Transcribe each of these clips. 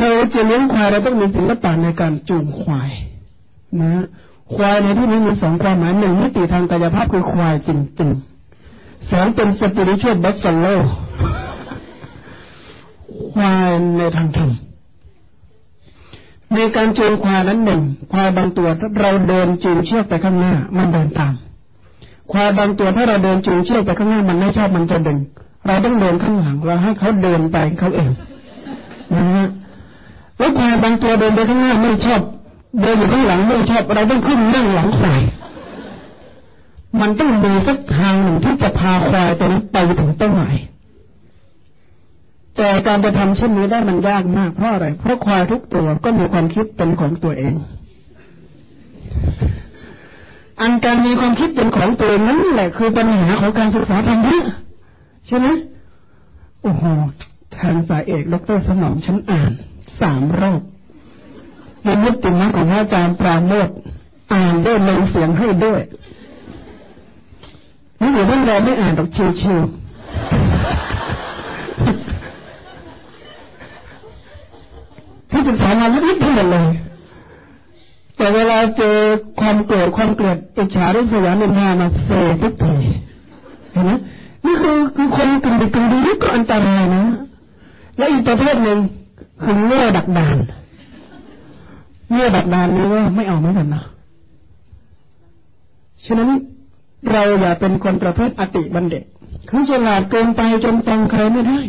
เราจะเลี้ยงควายเราต้องมีศิลปะในการจูงควายนะควายในที่นี้มีสองความหมายหนึ่งมิติทางกายภาพคือควายจริงๆสองเป็นสปิริชวลบัฟฟาโลควายในทางธรรมในการจูงควายนั้นหนึ่งควายบางตัวถ้าเราเดินจูงเชือกไปข้างหน้า มันเดินตาม ควายบางตัวถ้าเราเดินจูงเชือกไปข้างหน้ามันไม่ชอบมันจะดึง เราต้องเดินข้างหลังเราให้เขาเดินไปเขาเองนะฮะ แล้วควายบางตัวเดินไปข้างหน้าไม่ชอบเดินอยู่ข้างหลังไม่ชอบเราต้องขึ้นนั่งหลังควายมันต้องมีสักทางหนึ่งที่จะพาควายตัวนี้ไปถึงเป้าหมาย แต่การจะทำเช่นนี้ได้มันยากมากเพราะอะไร เพราะควายทุกตัวก็มีความคิดเป็นของตัวเอง อันการมีความคิดเป็นของตัวเองนั้นแหละ คือปัญหาของการศึกษาธรรมะใช่ไหมโอ้โหทางสายเอกดรสนองฉันอ่าน สามรอบในมุติมะของอาจารย์ปราโมทอ่านด้วยลงเสียงให้ด้วยนี่เดี๋ยวเราไม่อ่านดอกชิวที่ศึกษามาลึกๆทั้งหมดเลย แต่เวลาเจอความโกรธความเกลียดอิจฉาริษยานินทามาเสทุกทีเห็นไหมนี่คือคือคนกึ่งดีกึ่งดีนี่ก็อันตรายนะ และอีกประเภทหนึ่ง คือเง่อดักดานเง่อดักดานนี้ว่าไม่เอาเหมือนกันนะฉะนั้นเราอย่าเป็นคนประเภทอติบันเดตคือฉลาดเกินไปจนฟังใครไม่ได้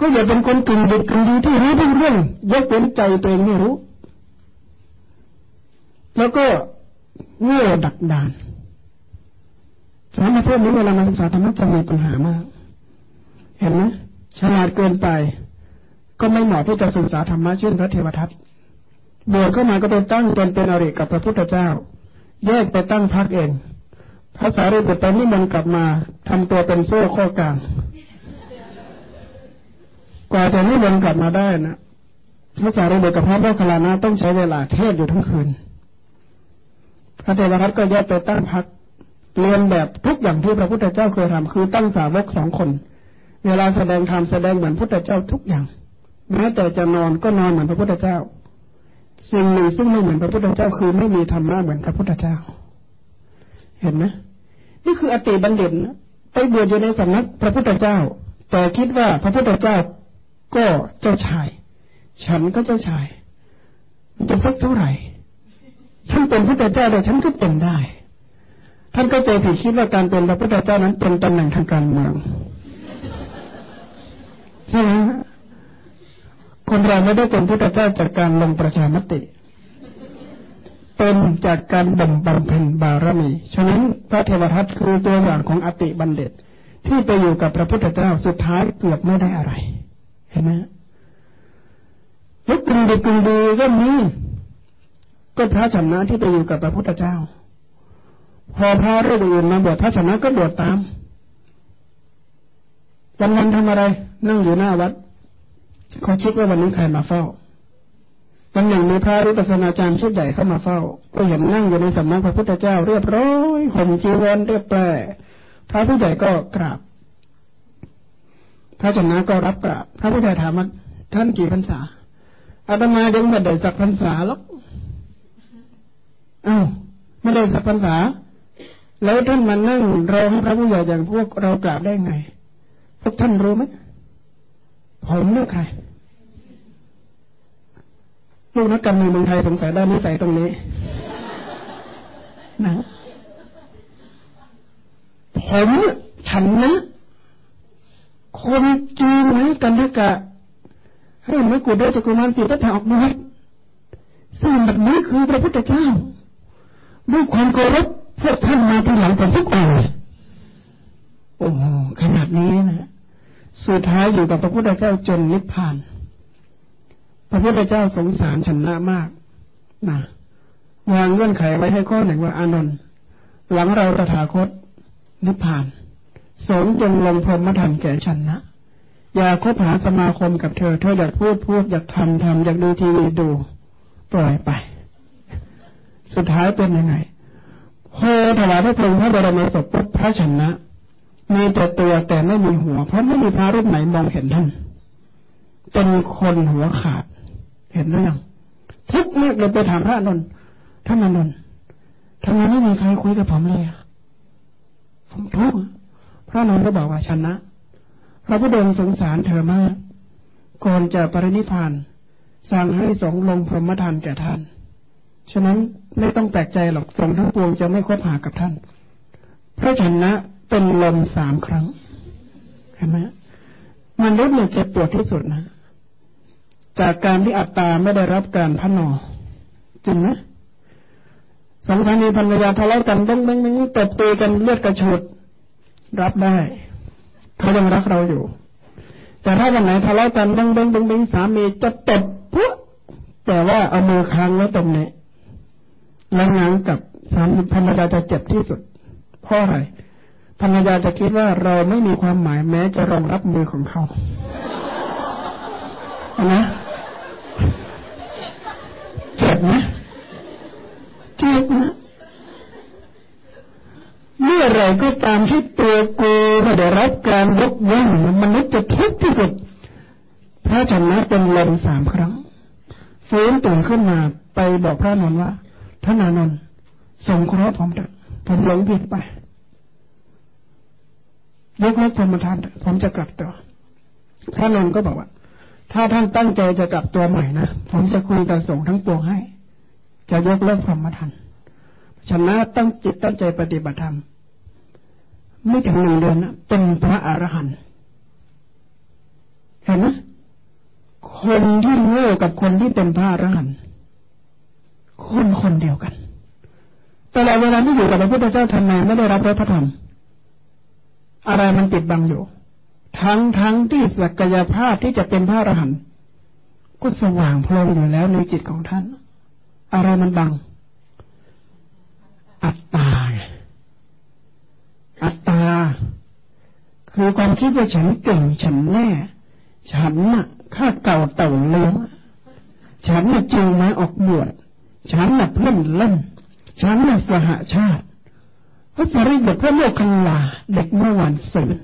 ก็อย่าเป็นคนกึ่งดีกึ่งดีที่รู้ทุกเรื่องยกเว้นใจตัวเองไม่รู้ แล้วก็เงื่อดักดานสามประเภทนี้เวลามาศึกษาธรรมะจะมีปัญหามาก เห็นไหมฉลาดเกินไป ก็ไม่เหมาะที่จะศึกษาธรรมะเช่นพระเทวทัตบวชเข้ามาก็ไปตั้งตนเป็นอริกับพระพุทธเจ้า แยกไปตั้งพักเอง พระสารีบุตรตอนนี้มันกลับมาทำตัวเป็นโซ่ข้อกลางกว่าจะนิมนต์กลับมาได้นะพระสารีบุตรกับพระโมคคัลลานะต้องใช้เวลาเทศอยู่ทั้งคืน พระเทวทัตก็แยกไปตั้งพักเรียนแบบทุกอย่างที่พระพุทธเจ้าเคยทำคือตั้งสาวกสองคน เวลาแสดงธรรมแสดงเหมือนพุทธเจ้าทุกอย่าง แม้แต่จะนอนก็นอนเหมือนพระพุทธเจ้า สิ่งหนึ่งซึ่งไม่เหมือนพระพุทธเจ้าคือไม่มีธรรมะเหมือนพระพุทธเจ้า เห็นไหมนี่คืออติบัณฑิตไปบวชอยู่ในสำนักพระพุทธเจ้า แต่คิดว่าพระพุทธเจ้าก็เจ้าชาย ฉันก็เจ้าชายมันจะสักเท่าไหร่ท่านเป็นพระพุทธเจ้าแต่ฉันก็เป็นได้ ท่านก็ใจผิดคิดว่าการเป็นพระพุทธเจ้านั้นเป็นตำแหน่งทางการเมืองใช่ไหม คนเราไม่ได้เป็นพุทธเจ้าจากการลงประชามติ เป็นจากการบ่มบำเพ็ญบารมี ฉะนั้นพระเทวทัตคือตัวอย่างของอติบัณฑิต ที่ไปอยู่กับพระพุทธเจ้าสุดท้ายเกือบไม่ได้อะไร เห็นไหมแล้วกลุ่มดีกลุ่มดีก็มีก็พระชนะที่ไปอยู่กับพระพุทธเจ้า พอพระรูปอื่นมาบวชพระชนะก็บวชตามวันวันทำอะไร นั่งอยู่หน้าวัด เขาเช็คว่าวันนี้ใครมาเฝ้าวันหนึ่งมีพระริปสนาจารย์ชุดใหญ่เข้ามาเฝ้า ก็เห็นนั่งอยู่ในสำนักพระพุทธเจ้าเรียบร้อยห่มจีวรเรียบแปรพระผู้ใหญ่ก็กราบ พระชนะก็รับกราบ พระพุทธถามว่าท่านกี่พรรษาอาตมายังไม่ได้สักพรรษาหรอกอ้าวไม่ได้สักพรรษา แล้วท่านมานั่งรอให้พระผู้ใหญ่อย่างพวกเรากราบได้ไง พวกท่านรู้ไหม ผมเลือกใครลูกนักการเมืองเมืองไทยสงสัยได้นิสัยตรงนี้นะผมฉันนะ คนจูงให้กันด้วยกะให้ไม่กุดด้วยจักรมารสีพระถาออกบวชซึ่งแบบนี้คือพระพุทธเจ้าด้วยความเคารพพวกท่านมาที่หลังผมทุกองโอ้ขนาดนี้นะ สุดท้ายอยู่กับพระพุทธเจ้าจนนิพพาน พระพุทธเจ้าสงสารชนะมากนะวางเงื่อนไขไว้ให้ข้อหนึ่งว่าอานนท์หลังเราตถาคตนิพพานสงจงลงพรหมธรรมแก่ฉันนะอย่าคบหาสมาคมกับเธอ เธออยากพูดพูดอยากทำทำอยากดูทีวีดู ปล่อยไป สุดท้ายเป็นยังไงพอถวายพระเพลิงพระบรมศพพระชนะ มีแต่ตัวแต่ไม่มีหัว เพราะไม่มีพระรูปไหนมองเห็นท่าน เป็นคนหัวขาด เห็นหรือยังทุกเมากเลยไปถามพระนนท์ท่านนนท์ทำไมไม่มีใครคุยกับผมเลยผมทุกข์พระนนท์ก็บอกว่าชนะพระพุทธองค์สงสารเธอมาก ก่อนจะปรินิพานสั่งให้สงลงพรหมทานแก่ท่าน ฉะนั้นไม่ต้องแปลกใจหรอกสงทั้งปวงจะไม่คบหากับท่าน พระชนะ เป็นลมสามครั้งเห็นไหมมนุษย์เนี่ยเจ็บปวดที่สุดนะ จากการที่อัตตาไม่ได้รับการพันนอจริงไหมสองสามีภรรยาทะเลาะกันบ้งบ้งบ้งตบตีกันเลือดกระชุดรับได้เขายังรักเราอยู่ แต่ถ้าวันไหนทะเลาะกันบ้งบ้งบ้งบ้งสามีจะตบปุ๊บแต่ว่าเอามือค้างไว้ตรงนี้แล้วง้างกับสามีภรรยาจะเจ็บที่สุดเพราะอะไร ภรรยาจะคิดว่าเราไม่มีความหมายแม้จะรองรับมือของเขานะเจ็บนะเจ็บนะเมื่อไรก็ตามที่ตัวกูไม่ได้รับการยกย่องมนุษย์จะทุกข์ที่สุดพระชนะเป็นลมสามครั้งฟื้นตื่นขึ้นมาไปบอกพระนนท์ว่าท่านนนท์ส่งเคราะห์ผมเถอะผมหลงผิดไป ยกเลิกพรหมทานผมจะกลับตัว พระนนท์ก็บอกว่า ถ้าท่านตั้งใจจะกลับตัวใหม่นะผมจะคุยกับสงฆ์ทั้งปวงให้ จะยกเลิกพรหมทานชนะตั้งจิตตั้งใจปฏิบัติธรรมไม่ถึงหนึ่งเดือนนะเป็นพระอรหันต์เห็นไหมคนที่โง่กับคนที่เป็นพระอรหันต์คนคนเดียวกัน แต่เวลาที่อยู่กับพระพุทธเจ้าทำไมไม่ได้รับพระธรรม อะไรมันปิดบังอยู่ ทั้งทั้งที่ศักยภาพที่จะเป็นพระอรหันต์ก็สว่างโพลงอยู่แล้วในจิตของท่าน อะไรมันบัง อัตตา อัตตา คือความคิดว่าฉันเก่งฉันแน่ ฉันน่ะข้าเก่าเต่าเลี้ยงฉันน่ะจิงมาออกบวชฉันน่ะเพื่อนเล่น ฉันน่ะสหาชาติ พระสารีบุตรพระโมคคัลลาเด็กเมื่อวันศืน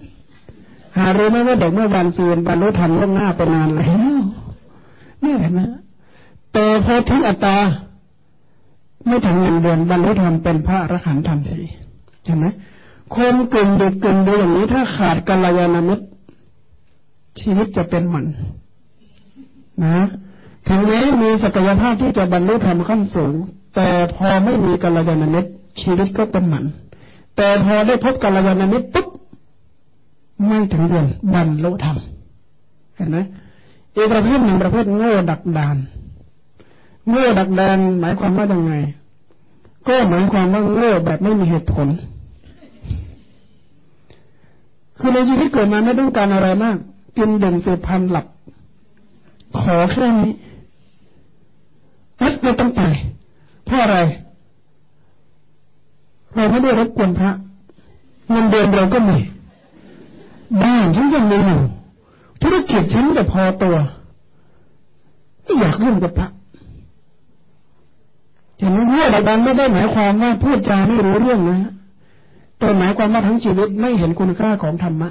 หารู้ไหมว่าเด็กเมื่อวันศืนบรรลุธรรมล่วงหน้าไปนานแล้วนี่เห็นไหมแต่พอทิ้งอัตตา ไม่ถึงหนึ่งเดือนบรรลุธรรมเป็นพระอรหันต์ทันทีเห็นไหมคนกลุ่มเด็กกลุ่มเดียวอย่างนี้ถ้าขาดกัลยาณมิตร ชีวิตจะเป็นหมันนะถึงแม้มีศักยภาพที่จะบรรลุธรรมขั้นสูง แต่พอไม่มีกัลยาณมิตรชีวิตก็เป็นหมัน แต่พอได้พบกัลยาณมิตรปุ๊บไม่ถึงเดือนบรรลุธรรมเห็นไหมอีกประเภทหนึ่งประเภทโง่ดักดานโง่ดักดานหมายความว่ายังไง ก็หมายความว่าโง่แบบไม่มีเหตุผล คือในชีวิตเกิดมาไม่ต้องการอะไรมากกินดื่มสืบพันหลับ ขอแค่นี้นัดไม่ต้องไปเพราะอะไร เราไม่ได้รบกวนพระเงินเดือนเราก็มีบ้านฉันยังมีอยู่ธุรกิจฉันจะพอตัวไม่อยากร่วมกับพระเห็นไหมเมื่อใดบางไม่ได้หมายความว่าพูดจาไม่รู้เรื่องนะแต่หมายความว่าทั้งชีวิตไม่เห็นคุณค่าของธรรมะ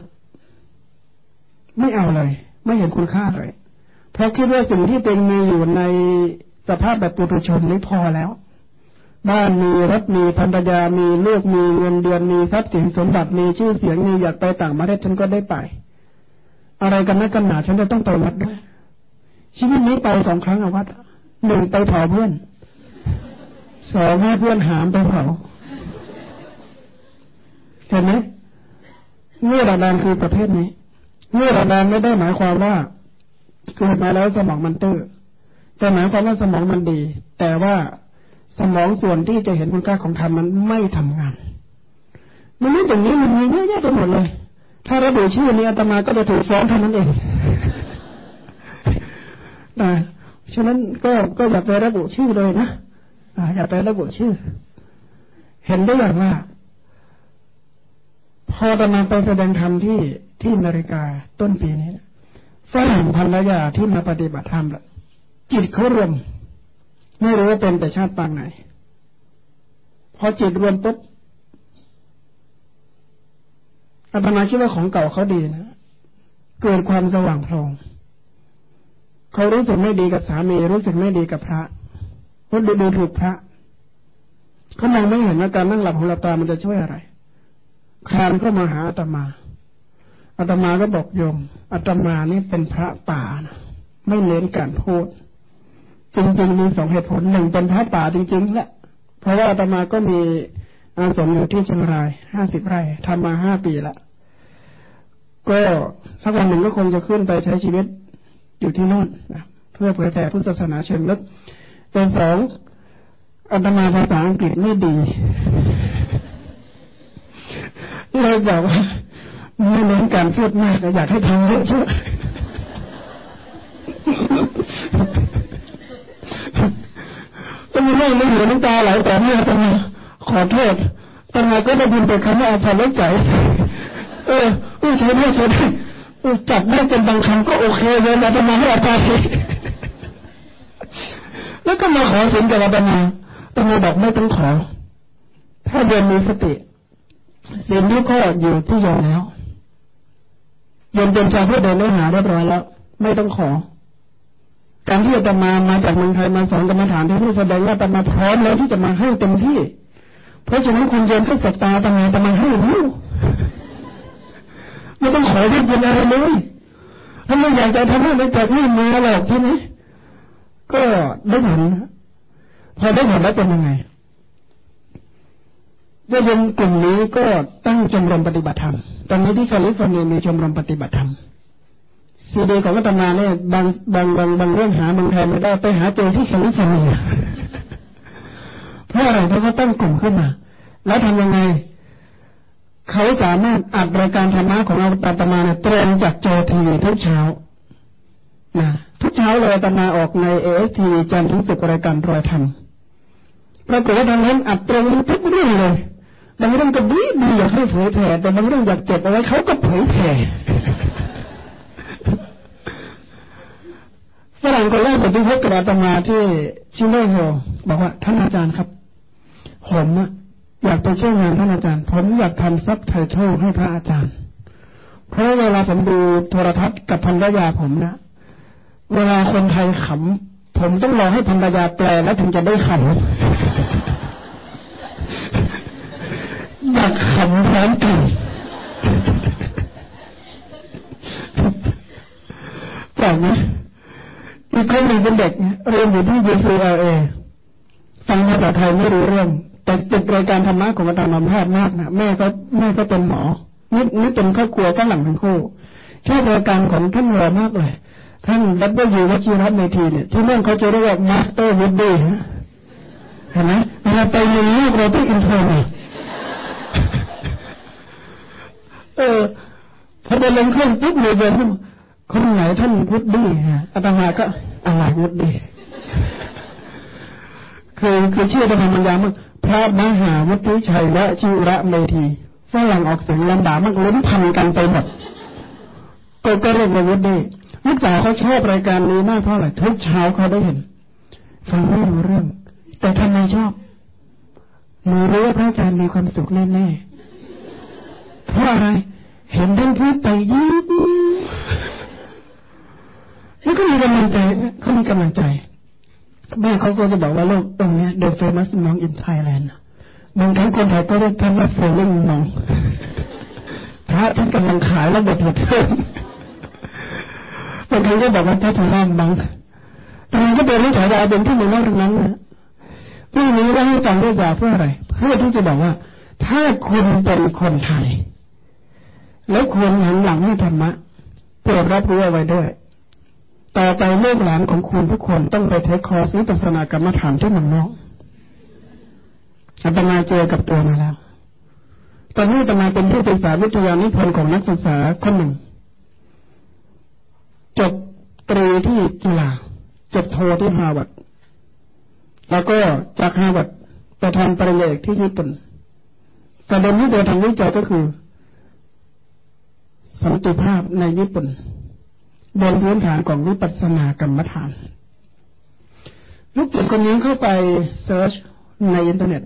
ไม่เอาเลย ไม่เห็นคุณค่าเลย เพราะคิดว่าสิ่งที่เป็นมีอยู่ในสภาพแบบปุถุชนนี้พอแล้ว บ้านมีรถมีภรรยามีลูกมีเงินเดือนมีทรัพย์สินสมบัติมีชื่อเสียงมีอยากไปต่างประเทศฉันก็ได้ไป อะไรกันนักกันหนาฉันจะต้องไปวัดด้วย ชีวิตนี้ไปสองครั้งอวัดหนึ่งไปเผาเพื่อนสองให้เพื่อนหามไปเผาเห็นไหมเงื่อระดานคือประเภทนี้เงื่อระดานไม่ได้หมายความว่าเกิดมาแล้วสมองมันตื้อแต่หมายความว่าสมองมันดี แต่ว่า สมองส่วนที่จะเห็นคุณค่าของธรรมมันไม่ทำงานมันไม่อย่างนี้มันมีเยอะแยะไปหมดเลย ถ้าระบุชื่อนี้อาตมาก็จะถูกฟ้องเท่านั้นเองนะฉะนั้นก็ก็อย่าไประบุชื่อเลยนะอย่าไประบุชื่อ เห็นได้อย่างว่า พอตมาไปแสดงธรรมที่ที่อเมริกาต้นปีนี้ฝรั่งภรรยาที่มาปฏิบัติธรรมจิตเขารวม ไม่รู้ว่าเป็นแต่ชาติปางไหน พอจิตรวมปุ๊บอาตมาคิดว่าของเก่าเขาดีนะ เกิดความสว่างพรองเขารู้สึกไม่ดีกับสามี รู้สึกไม่ดีกับพระราะดูดูถูกพระเขามองไม่เห็นว่าการนั่งหลับของเราตามันจะช่วยอะไรคลานเข้ามาหาอาตมาอาตมาก็บอกโยมอาตมานี่เป็นพระป่านะไม่เน้นการพูด จริงๆมีสองเหตุผลหนึ่งเป็นพระป่าจริง ๆ แหละเพราะว่าอาตมาก็มีอาสมอยู่ที่เชียงรายห้าสิบไร่ทำมาห้าปีละก็สักวันหนึ่งก็คงจะขึ้นไปใช้ชีวิตอยู่ที่นู่นนะเพื่อเผยแผ่พุทธศาสนาเชิงลึกเป็นสองอาตมาภาษาอังกฤษไม่ดีเลยบอกว่าไม่เน้นการพูดมากอยากให้ทำเยอะๆ ก็มีเรื่องไม่หัวน้ำตาไหลแต่เมื่อตมาขอโทษตมาก็ได้ยินแต่คำว่าอภัยใจ เออเออใช้ได้ใช้ได้จับได้เป็นบางคำก็โอเคเลยอาตมาให้อภัยแล้วก็มาขอสินกับอาตมาตมาบอกไม่ต้องขอ ถ้าเดินมีสติสินทุกข้ออยู่ที่โยมแล้วโยมเป็นชาวพุทธเดินได้หาเรียบร้อยแล้ว ไม่ต้องขอ การที่อาตมามาจากเมืองไทยมาสอนกรรมฐานที่นี่แสดงว่าอาตมาพร้อมแล้วที่จะมาให้เต็มที่ เพราะฉะนั้นคุณโยมแค่สตาอาตมาอาตมาให้รู้ไม่ต้องขอวิญญาณอะไรเลยถ้าไม่อยากจะทำให้ไม่แตกไม่มาหรอกใช่ไหมก็ได้ผลพอได้ผลแล้วเป็นยังไงโยมกลุ่มนี้ก็ตั้งชมรมปฏิบัติธรรม ตอนนี้ที่แคลิฟอร์เนียมีชมรมปฏิบัติธรรม ซีดีของอาตมาเนี่ยบางบางบางบางเรื่องหาเมืองไทยไม่ได้ไปหาเจอที่แคลิฟอร์เนียเพราะอะไรเพราะเขาตั้งกลุ่มขึ้นมา แล้วทำยังไง เขาสามารถอัดรายการธรรมะของอาตมาเนี่ยตรงจากจอทีวีทุกเช้านะทุกเช้าเลยอาตมาออกในเอสทีจันทร์ถึงศุกร์รายการรอยธรรมปรากฏว่าทางนั้นอัดตรงทุกเรื่องเลยบางเรื่องก็ดีดีอยากให้เผยแผ่แต่บางเรื่องอยากเก็บเอาไว้เขาก็เผยแผ่ ฝรั่งคนแรกผมที่พบกับอาตมาที่ชิโนโฮบอกว่าท่านอาจารย์ครับ ผมอยากไปช่วยงานท่านอาจารย์ ผมอยากทำซับไตเติลให้พระอาจารย์ เพราะเวลาผมดูโทรทัศน์กับภรรยาผมนะเวลาคนไทยขำผมต้องรอให้ภรรยาแปลแล้วถึงจะได้ขำอยากขำพร้อมกันแปลกไหม อีกคนหนึ่งเป็นเด็กเรียนอยู่ที่ UCLA ฟังภาษาไทยไม่รู้เรื่อง แต่ติดรายการธรรมะของอาจารย์มพาดมากนะแม่ก็แม่ก็เป็นหมอนี่นี่เป็นครอบครัวฝรั่งทั้งคู่ชอบรายการของท่านเรอมากเลยท่าน W วชิรเมธีเนี่ยที่นั่นเขาจะเรียกว่า Master Woody เห็นไหมเวลาไปเรียนลูกเราต้อง intro เนี่ยเออพอเดินลงเครื่องปุ๊บเลยเดินขึ้น คนไหนท่านพุทธดีฮะอาตมาก็อะไรพุทธดีคือคือชื่อธรรมัญญามากพระมหาวุฒิชัยและจิระเมธีฝรั่งออกเสียงลำบากมากล้นพันกันไปหมดก็ก็เรียกว่าวุฒิลูกสาวเขาชอบรายการนี้มากเพราะอะไรทุกเช้าเขาได้เห็นฟังไม่รู้เรื่อง แต่ทำไมชอบหนูรู้ว่าพระอาจารย์มีความสุขแน่ๆเพราะอะไร เห็นท่านพูดไปยิ้ม แล้วก็มีกำลังใจเขามีกำลังใจแม่เขาก็จะบอกว่าโลกตรงนี้เดอะเฟมัสมองอินไทยแลนด์บางครั้งคนไทยก็เรียกท่านว่าเฟลลิ่งมองพระท่านกำลังขายแล้วบทบทเพิ่มบางครั้งก็บอกว่าพระทางบังตอนนี้ก็เป็นเรื่องฉายาเป็นที่มีเล่าทั้งนั้นนะเรื่องนี้เราให้ฟังด้วยยาเพื่ออะไร เพื่อที่จะบอกว่า ถ้าคุณเป็นคนไทย แล้วควรหันหลังให้ธรรมะโปรดรับรู้เอาไว้ด้วย ต่อไปลูกหลานของคุณทุกคนต้องไปเทคคอร์สวิปัสสนากรรมฐานที่มืองนอกอาตมาเจอกับตัวมาแล้ว ตอนนี้อาตมาเป็นผู้ปรึกษาวิทยานิพนธ์ของนักศึกษาคนหนึ่ง จบตรีที่จุฬาจบโทที่ฮาร์วาร์ดแล้วก็จากฮาร์วาร์ดไปทำปริญญาเอกที่ญี่ปุ่นประเด็นที่เธอทำวิจัยก็คือ สันติภาพในญี่ปุ่น บนพื้นฐานของวิปัสสนากรรมฐาน ลูกศิษย์คนนี้เข้าไป search ในอินเทอร์เน็ต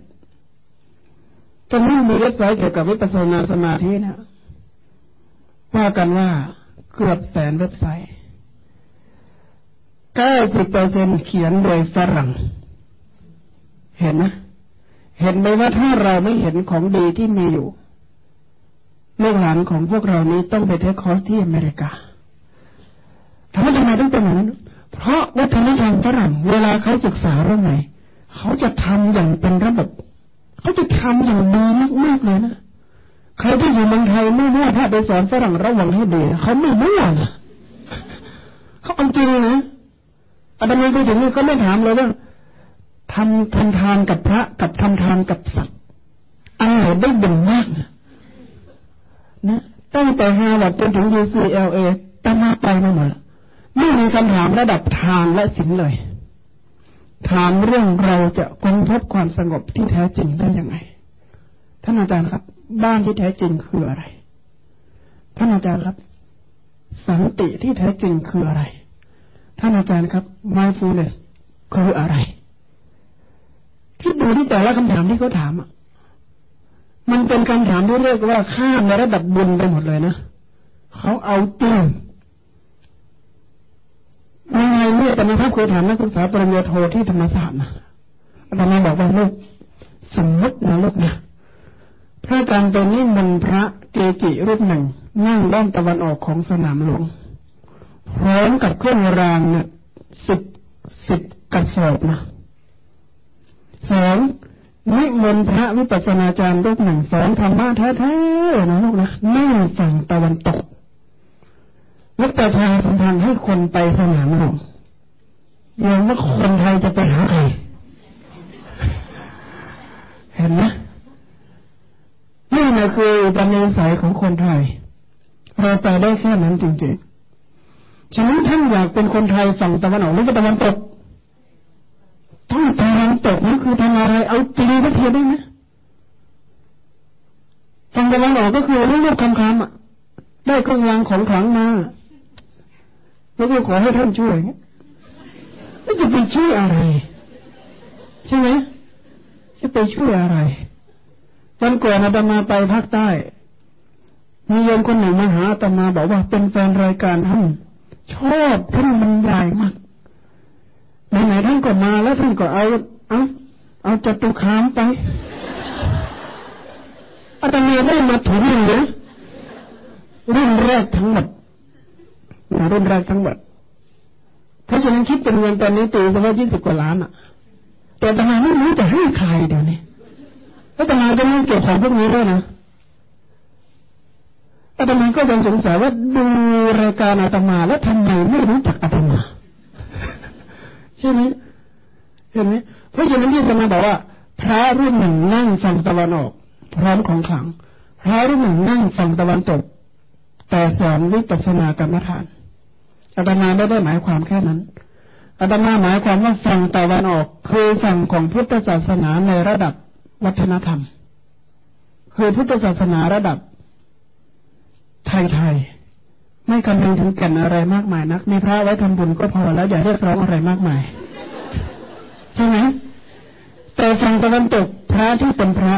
ตอนนี้มีเว็บไซต์เกี่ยวกับวิปัสสนาสมาธินะว่ากันว่าเกือบแสนเว็บไซต์เก้าสิบเปอร์เซ็นเขียนโดยฝรั่ง เห็นนะ เห็นไหมว่าถ้าเราไม่เห็นของดีที่มีอยู่ลูกหลานของพวกเรานี้ต้องไปเทคคอร์สที่อเมริกา ทำไมทำไมต้องเป็นอย่างนั้น เพราะวัฒนธรรมฝรั่งเวลาเขาศึกษาเรื่องไหน เขาจะทำอย่างเป็นระบบ เขาจะทำอย่างดีมากๆเลยนะใครที่อยู่เมืองไทยไม่มั่วถ้าไปสอนฝรั่งระวังให้ดีเขาไม่มั่วนะเขาเอาจริงนะอาตมาไปถึงนี่ก็ไม่ถามเลยว่าทำทำทานกับพระกับทำทานกับสัตว์อันไหนได้บุญมากนะนะตั้งแต่ฮาวัดจนถึง UCLA ตั้งมาไปมาหมด ไม่มีคำถามระดับทานและศีลเลย ถามเรื่องเราจะค้นพบความสงบที่แท้จริงได้ยังไง ท่านอาจารย์ครับ บ้านที่แท้จริงคืออะไร ท่านอาจารย์ครับ สันติที่แท้จริงคืออะไร ท่านอาจารย์ครับ mindfulness คืออะไรคิดดูที่แต่ละคำถามที่เขาถามอะมันเป็นคำถามที่เรียกว่าข้ามในระดับบุญไปหมดเลยนะเขาเอาจริง ยังไงเมื่อแต่ในภาพเคยถามนักศึกษาปริญญาโทที่ธรรมศาสตร์นะอาจารย์บอกว่าลูกสมมตินะลูกนะพระอาจารย์ตัวนี้มันพระเกจิรูปหนึ่ง นั่งด้านตะวันออกของสนามหลวงพร้อมกับเครื่องรางเนี่ยสิบสิบกระสอบนะสองนิมนต์พระวิปัสสนาจารย์รูปหนึ่งสอนธรรมะแท้ๆนะลูกนะนั่งฝั่งตะวันตก แลกประชาสัมพันธ์ให้คนไปสนามหลวงยังว่าคนไทยจะไปหาใคร เห็นไหมนี่นะคือปัญญาสายของคนไทย เราไปได้แค่นั้นจริงๆ ฉะนั้นท่านอยากเป็นคนไทยฝั่งตะวันออกหรือตะวันตกต้องตะวันตกนั่นคือทำอะไร เอาจริงก็เทียได้ไหมฝั่งตะวันออกก็คือรูปคำคำอะ ได้เครื่องรางของขลังมา แล้วก็ขอให้ท่านช่วยแล้วจะไปช่วยอะไร ใช่ไหมจะไปช่วยอะไร วันก่อนอาตมาไปภาคใต้มีโยมคนหนึ่งมาหาอาตมาบอกว่าเป็นแฟนรายการท่านชอบท่านบรรยายมากไหนๆท่านก็มาแล้วท่านก็เอาเอาเอาจตุคามไปอาตมาได้มาถึงหนึ่งนะรุ่นแรกทั้งหมด รุ่นแรกทั้งหมด เพราะฉะนั้นคิดเป็นเงินตอนนี้ตีสักว่ายี่สิบกว่าล้านอะ แต่อาตมาไม่รู้จะให้ใครเดี๋ยวนี้อาตมาจะไม่เกี่ยวของพวกนี้ด้วยนะอาตมาก็ยังสงสัยว่าดูรายการอาตมาแล้วทำไมไม่รู้จักอาตมาใช่ไหมเห็นไหมเพราะฉะนั้นที่อาตมาบอกว่า พระรูปหนึ่งนั่งฝั่งตะวันออก พร้อมของขลัง พระรูปหนึ่งนั่งฝั่งตะวันตก แต่สอนวิปัสสนากรรมฐาน อาตมาไม่ได้หมายความแค่นั้นอาตมาหมายความว่าฝั่งตะวันออก คือฝั่งของพุทธศาสนาในระดับวัฒนธรรม คือพุทธศาสนาระดับไทยๆไม่คำนึงถึงกันอะไรมากมายนักมีพระไว้ทำบุญก็พอแล้วอย่าเรียกร้องอะไรมากมายใช่ไหมแต่ฝั่งตะวันตกพระที่เป็นพระ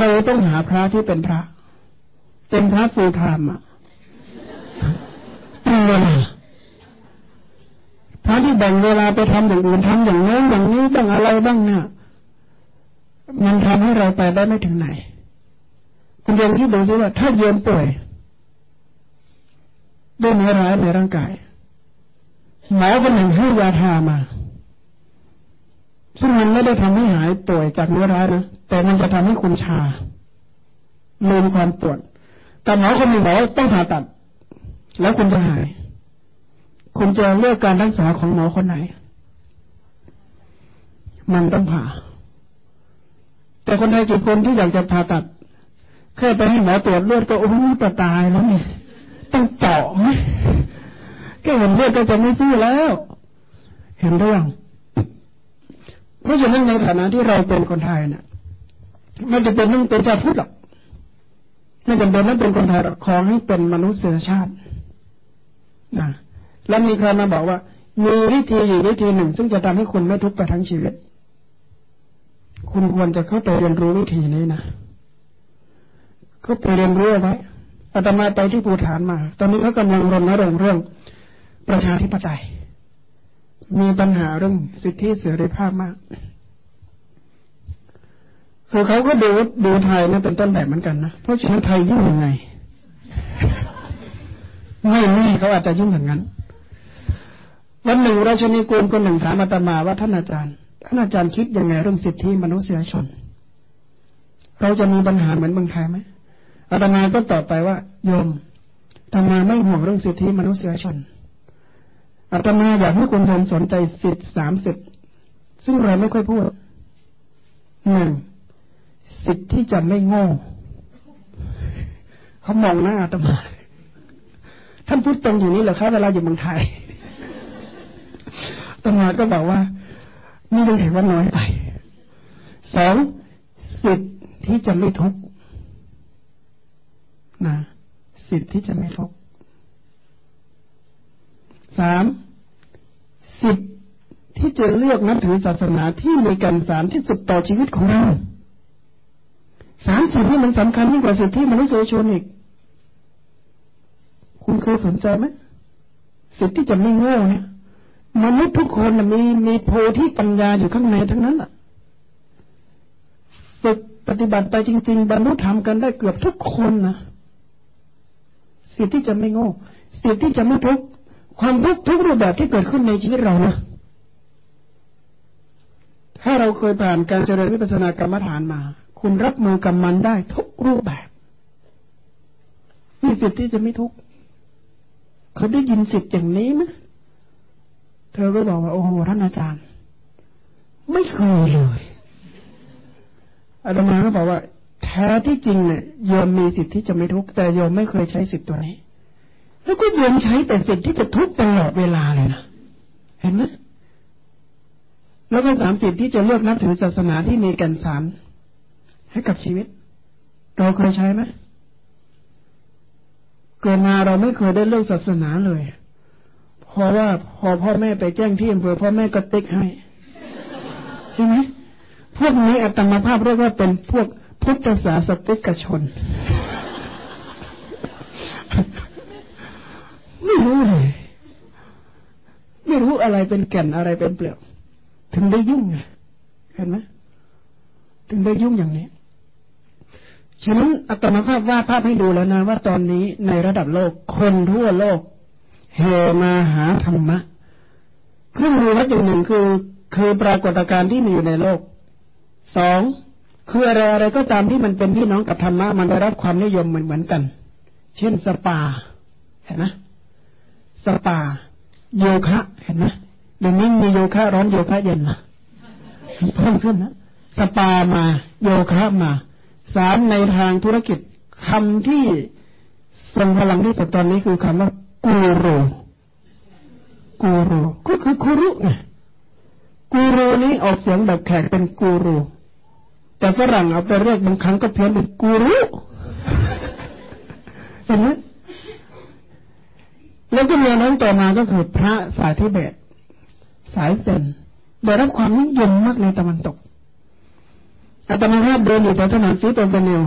เราต้องหาพระที่เป็นพระ เป็นพระฟูธรรมอะ เวลาพระที่แบ่งเวลาไปทำอย่างอื่นทำอย่างนี้อย่างนี้บ้างอะไรบ้างเนี่ย มันทำให้เราไปได้ไม่ถึงไหน คุณโยมที่ดูซิว่า ถ้าโยมป่วยด้วยเนื้อร้ายในร่างกายหมอคนหนึ่งให้ยาทามา ซึ่งมันไม่ได้ทำให้หายป่วยจากเนื้อร้ายนะแต่มันจะทำให้คุณชาลืมความปวดแต่หมอคนหนึ่งบอกว่าต้องผ่าตัด แล้วคุณจะหาย คุณจะเลือกการรักษาของหมอคนไหน มันต้องผ่า แต่คนไทยกี่คนที่อยากจะผ่าตัดแค่ไปให้หมอตรวจเลือดก็โอ้โหจะตายแล้วนี่ต้องเจาะไหมแค่เห็นเลือดก็จะไม่สู้แล้ว เห็นหรือยังเพราะฉะนั้นในฐานะที่เราเป็นคนไทยเนี่ยไม่จะเป็นต้องเป็นชาติพุทธหรอกไม่จำเป็นต้องเป็นคนไทยหรอกขอให้เป็นมนุษยชาติ นะแล้วมีใครมาบอกว่า มีวิธีอยู่วิธีหนึ่ง ซึ่งจะทำให้คุณไม่ทุกข์ไปทั้งชีวิต คุณควรจะเข้าไปเรียนรู้วิธีนี้นะก็ไปเรียนรู้ไว้อาตมาไปที่ภูฐานมา ตอนนี้เขากำลังรณรงค์เรื่องประชาธิปไตย มีปัญหาเรื่องสิทธิเสรีภาพมากคือเขาก็ดูดูไทยนะเป็นต้นแบบเหมือนกันนะ เพราะฉะนั้นไทยยุ่งยังไง ไม่แน่เขาอาจจะยุ่งอย่างนั้น วันหนึ่งราชนีกูลคนหนึ่งถามอาตมาว่าท่านอาจารย์ ท่านอาจารย์คิดยังไงเรื่องสิทธิมนุษยชน เราจะมีปัญหาเหมือนเมืองไทยไหมอาตมาก็ตอบไปว่าโยมอาตมาไม่ห่วงเรื่องสิทธิมนุษยชนอาตมาอยากให้คุณโยมสนใจสิทธิสามสิทธิซึ่งเราไม่ค่อยพูดหนึ่งสิทธิที่จะไม่โง่เขามองหน้าอาตมา ท่านพูดตรงอยู่นี้เหรอครับเวลาอยู่เมืองไทยตมาก็บอกว่านี่ยังถือว่าน้อยไปสองสิทธิ์ที่จะไม่ทุกข์นะสิทธิ์ที่จะไม่ทุกข์สามสิทธิ์ที่จะเลือกนับถือศาสนาที่มีกันสารที่สุดต่อชีวิตของเราสามสิทธิ์มันสำคัญยิ่งกว่าสิทธิมนุษยชนอีก คุณเคยสนใจไหมสิทธิจะไม่โง่เนี่ยมนุษย์ทุกคนมีมีโพธิปัญญาอยู่ข้างในทั้งนั้นอะฝึกปฏิบัติไปจริง ๆ บรรลุธรรมกันได้เกือบทุกคนนะสิทธิจะไม่โง่สิทธิจะไม่ทุกความทุกทุกรูปแบบที่เกิดขึ้นในชีวิตเรานะถ้าเราเคยผ่านการเจริญวิปัสสนากรรมฐานมา คุณรับมือกับมันได้ทุกรูปแบบมีสิทธิ์ที่จะไม่ทุกข์ เขาได้ยินสิทธิ์อย่างนี้ไหมเธอก็บอกว่าโอ้โหท่านอาจารย์ ไม่เคยเลยอาตมาก็บอกว่า แท้ที่จริงเนี่ยโยมมีสิทธิ์ที่จะไม่ทุกข์แต่โยมไม่เคยใช้สิทธิ์ตัวนี้ แล้วก็โยมใช้แต่สิทธิ์ที่จะทุกข์ตลอดเวลาเลยนะเห็นไหมแล้วก็สามสิทธิ์ที่จะเลือกนับถือศาสนาที่มีกันสารให้กับชีวิต เราเคยใช้ไหม เกิดมาเราไม่เคยได้เลือกศาสนาเลยเพราะว่าพอพ่อแม่ไปแจ้งที่อำเภอพ่อแม่ก็ติ๊กให้ใช่ไหมพวกนี้อัตมาภาพเรียกว่าเป็นพวกพุทธศาสติกชน ไม่รู้เลย ไม่รู้อะไรเป็นแก่นอะไรเป็นเปลือกถึงได้ยุ่งไงเห็นไหมถึงได้ยุ่งอย่างนี้ ฉะนั้นอัตมาภาพวาดภาพให้ดูแล้วนะว่าตอนนี้ในระดับโลกคนทั่วโลกเฮมาหาธรรมะเครื่องมือวัดอย่างหนึ่งคือ คือปรากฏการณ์ที่มีอยู่ในโลกสองคืออะไรอะไรก็ตามที่มันเป็นพี่น้องกับธรรมะมันได้รับความนิยมเหมือนเหมือนกัน เช่นสปาเห็นไหมสปา โยคะ เห็นไหมเดี๋ยวนี้มีโยคะร้อนโยคะเย็นนะเพิ่มขึ้นนะสปามา โยคะมา สามในทางธุรกิจคำที่ทรงพลังที่สุดตอนนี้คือคำว่ากูรูกูรูก็คือกูรูไงกูรูนี้ออกเสียงแบบแขกเป็นกูรูแต่ฝรั่งเอาไปเรียกบางครั้งก็เพี้ยนเป็นกูรูเห็นไหมแล้วก็มีรองต่อมาก็คือพระสายทิเบต สายเซนได้รับความนิยมมากในตะวันตก อาตมาภาพเดินอยู่แถวถนน Fifth Avenue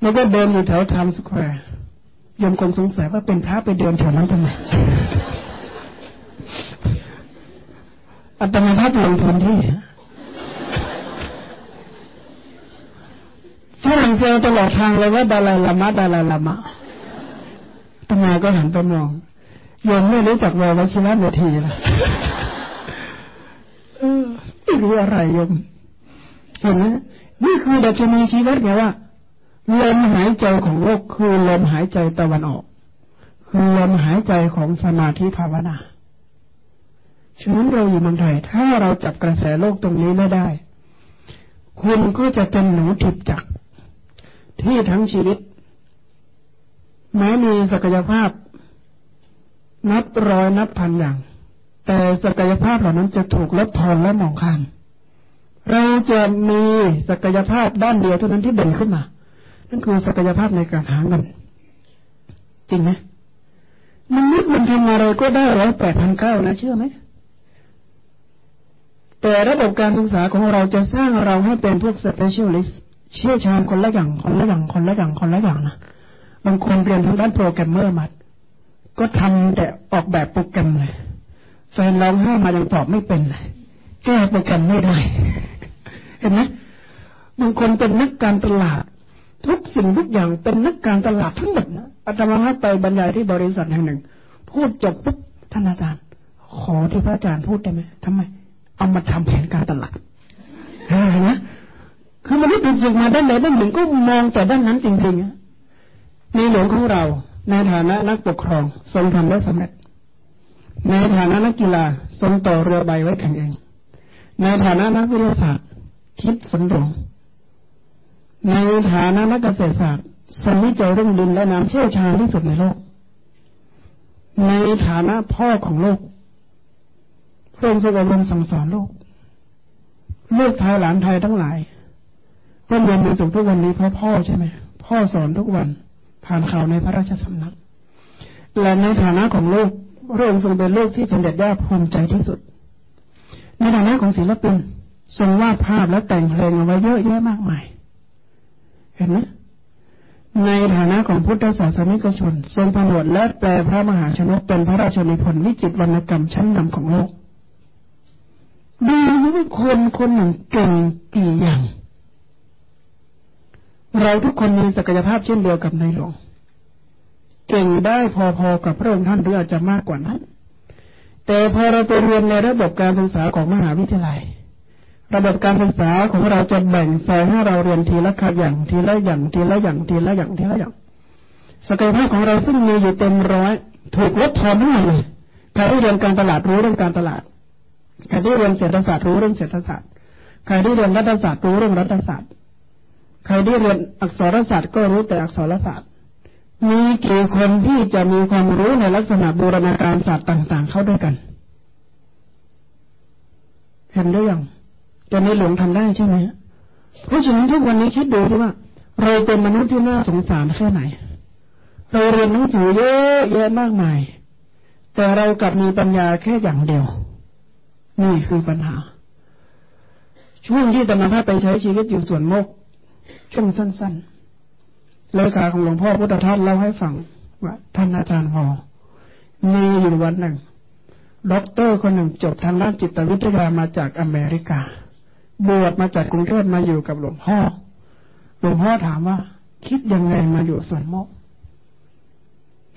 แล้วก็เดินอยู่แถว Times Square โยมคงสงสัยว่าเป็นพระไปเดินแถวนั้นทำไมอาตมาภาพลงทุนที่ฝรั่งเซลตลอดทางเลยว่าดาลายลามะดาลายลามะตมาก็หันไปมองยมไม่รู้จักววชิระเมทีนะไม่รู้อะไรยม เห็นไหมนี่คือดัชนีชีวิตไงว่าลมหายใจของโลกคือลมหายใจตะวันออก คือลมหายใจของสมาธิภาวนาฉะนั้นเราอยู่เมืองไทยถ้าเราจับกระแสโลกตรงนี้ไม่ได้ คุณก็จะเป็นหนูทิพจักที่ทั้งชีวิต แม้มีศักยภาพ นับร้อยนับพันอย่าง แต่ศักยภาพเหล่านั้นจะถูกลดทอนและมองข้าม เราจะมีศักยภาพด้านเดียวเท่านั้นที่เด่นขึ้นมา นั่นคือศักยภาพในการหาเงิน จริงไหมมนุษย์มันทำอะไรก็ได้ร้อยแปดพันเก้านะ เชื่อไหม แต่ระบบการศึกษาของเราจะสร้างเราให้เป็นพวก specialist เชี่ยวชาญคนละอย่างคนละอย่างคนละอย่างคนละอย่างนะบางคนเรียนทางด้านโปรแกรมเมอร์มาก็ทำแต่ออกแบบโปรแกรมเลยแฟนร้องไห้มายังตอบไม่เป็นเลยแก้โปรแกรมไม่ได้ ห็นไหมบางคนเป็นนักการตลาด ทุกสิ่งทุกอย่างเป็นนักการตลาดทั้งหมดนะอาจารย์ไปบรรยายที่บริษัทแห่งหนึ่ง พูดจบปุ๊บท่านอาจารย์ ขอที่พระอาจารย์พูดได้ไหมทำไม เอามาทำแผนการตลาดเห็นไหมคือมันไม่เป็นฝึกมาด้านไหนด้านหนึ่งก็มองแต่ด้านนั้นจริงๆในหลวงของเรา ในฐานะนักปกครองทรงทำได้สำเร็จ ในฐานะนักกีฬาทรงต่อเรือใบไว้แข่งเอง ในฐานะนักวิทยาศาสตร์ คิดฝนหลวงในฐานะนักเกษตรศาสตร์ทรงวิจัยเรื่องดินและน้ำเชี่ยวชาญที่สุดในโลก ในฐานะพ่อของโลกพระองค์ทรงอบรมสั่งสอนโลกลูกไทยหลานไทยทั้งหลายก็เรียนมีสุขทุกวันนี้เพราะพ่อใช่ไหมพ่อสอนทุกวัน ผ่านข่าวในพระราชสำนัก และในฐานะของลูกพระองค์ทรงเป็นลูกที่สมเด็จย่าภูมิใจที่สุด ในฐานะของศิลปิน ทรงวาดภาพและแต่งเพลงเอาไว้เยอะแยะมากมาย เห็นไหมในฐานะของพุทธศาสนิกชน ทรงผนวดและแปลพระมหาชนกเป็นพระราชนิพนธ์วิจิตรวรรณกรรมชั้นนำของโลกดูว่าคนคนหนึ่งเก่งกี่อย่าง เราทุกคนมีศักยภาพเช่นเดียวกับในหลวง เก่งได้พอๆกับพระองค์ท่านหรืออาจจะมากกว่านั้น แต่พอเราไปเรียนในระบบการศึกษาของมหาวิทยาลัย ระบบการศึกษาของเราจะแบ่งซอยให้เราเรียนทีละคัอย่างทีละอย่างทีละอย่างทีละอย่างทีละอย่างศักยภาพของเราซึ่งมีอยู่เต็มร้อย ถูกลดทอนทั้งหมดเลยใครที่เรียนการตลาดรู้เรื่องการตลาดใครที่เรียนเศรษฐศาสตร์รู้เรื่องเศรษฐศาสตร์ใครที่เรียนรัฐศาสตร์รู้เรื่องรัฐศาสตร์ใครที่เรียนอักษรศาสตร์ก็รู้แต่อักษรศาสตร์ มีกี่คนที่จะมีความรู้ในลักษณะบูรณาการศาสตร์ต่าง ๆ เข้าด้วยกัน เห็นได้ยัง จะในหลวงทำได้ใช่ไหมเพราะฉะนั้นทุกวันนี้คิดดูที่ว่า เราเป็นมนุษย์ที่น่าสงสารแค่ไหน เราเรียนหนังสือเยอะแยะมากมาย แต่เรากลับมีปัญญาแค่อย่างเดียว นี่คือปัญหา ช่วงที่ตมาพไปใช้ชีวิตอยู่ส่วนโมก ช่วงสั้นๆเลขาของหลวงพ่อพุทธทาสเล่าให้ฟังว่าท่านอาจารย์พอมีอยู่วันหนึ่งด็อกเตอร์คนหนึ่งจบทางด้านจิตวิทยามาจากอเมริกา บวชมาจากกรุงเทพมาอยู่กับหลวงพ่อ หลวงพ่อถามว่า คิดยังไงมาอยู่สวนโมก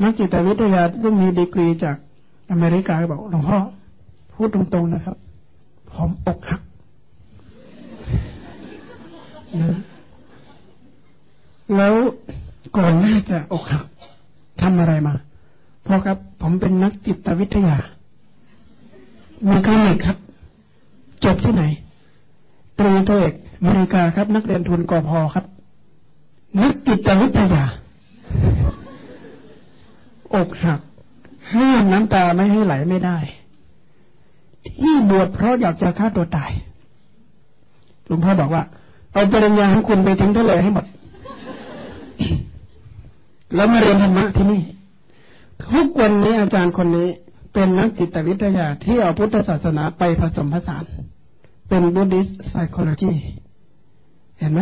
นักจิตวิทยาซึ่งมีดีกรีจากอเมริกาบอกหลวงพ่อ พูดตรงๆนะครับ ผมอกหักนะแล้วก่อนหน้าจะอกหักทำอะไรมาเพราะครับ ผมเป็นนักจิตวิทยามีการไหนครับ จบที่ไหน ตรีโทเอกอเมริกาครับ นักเรียนทุนกอพอครับ นักจิตวิทยา อกหักห้ามน้ำตาไม่ให้ไหลไม่ได้ ที่บวชเพราะอยากจะฆ่าตัวตายหลวงพ่อบอกว่า เอาปริญญาของคุณไปทิ้งทะเลให้หมด แล้วมาเรียนธรรมะที่นี่ ทุกวันนี้อาจารย์คนนี้เป็นนักจิตวิทยาที่เอาพุทธศาสนาไปผสมผสาน เป็นบุ d ิส s t psychology เห็นไหม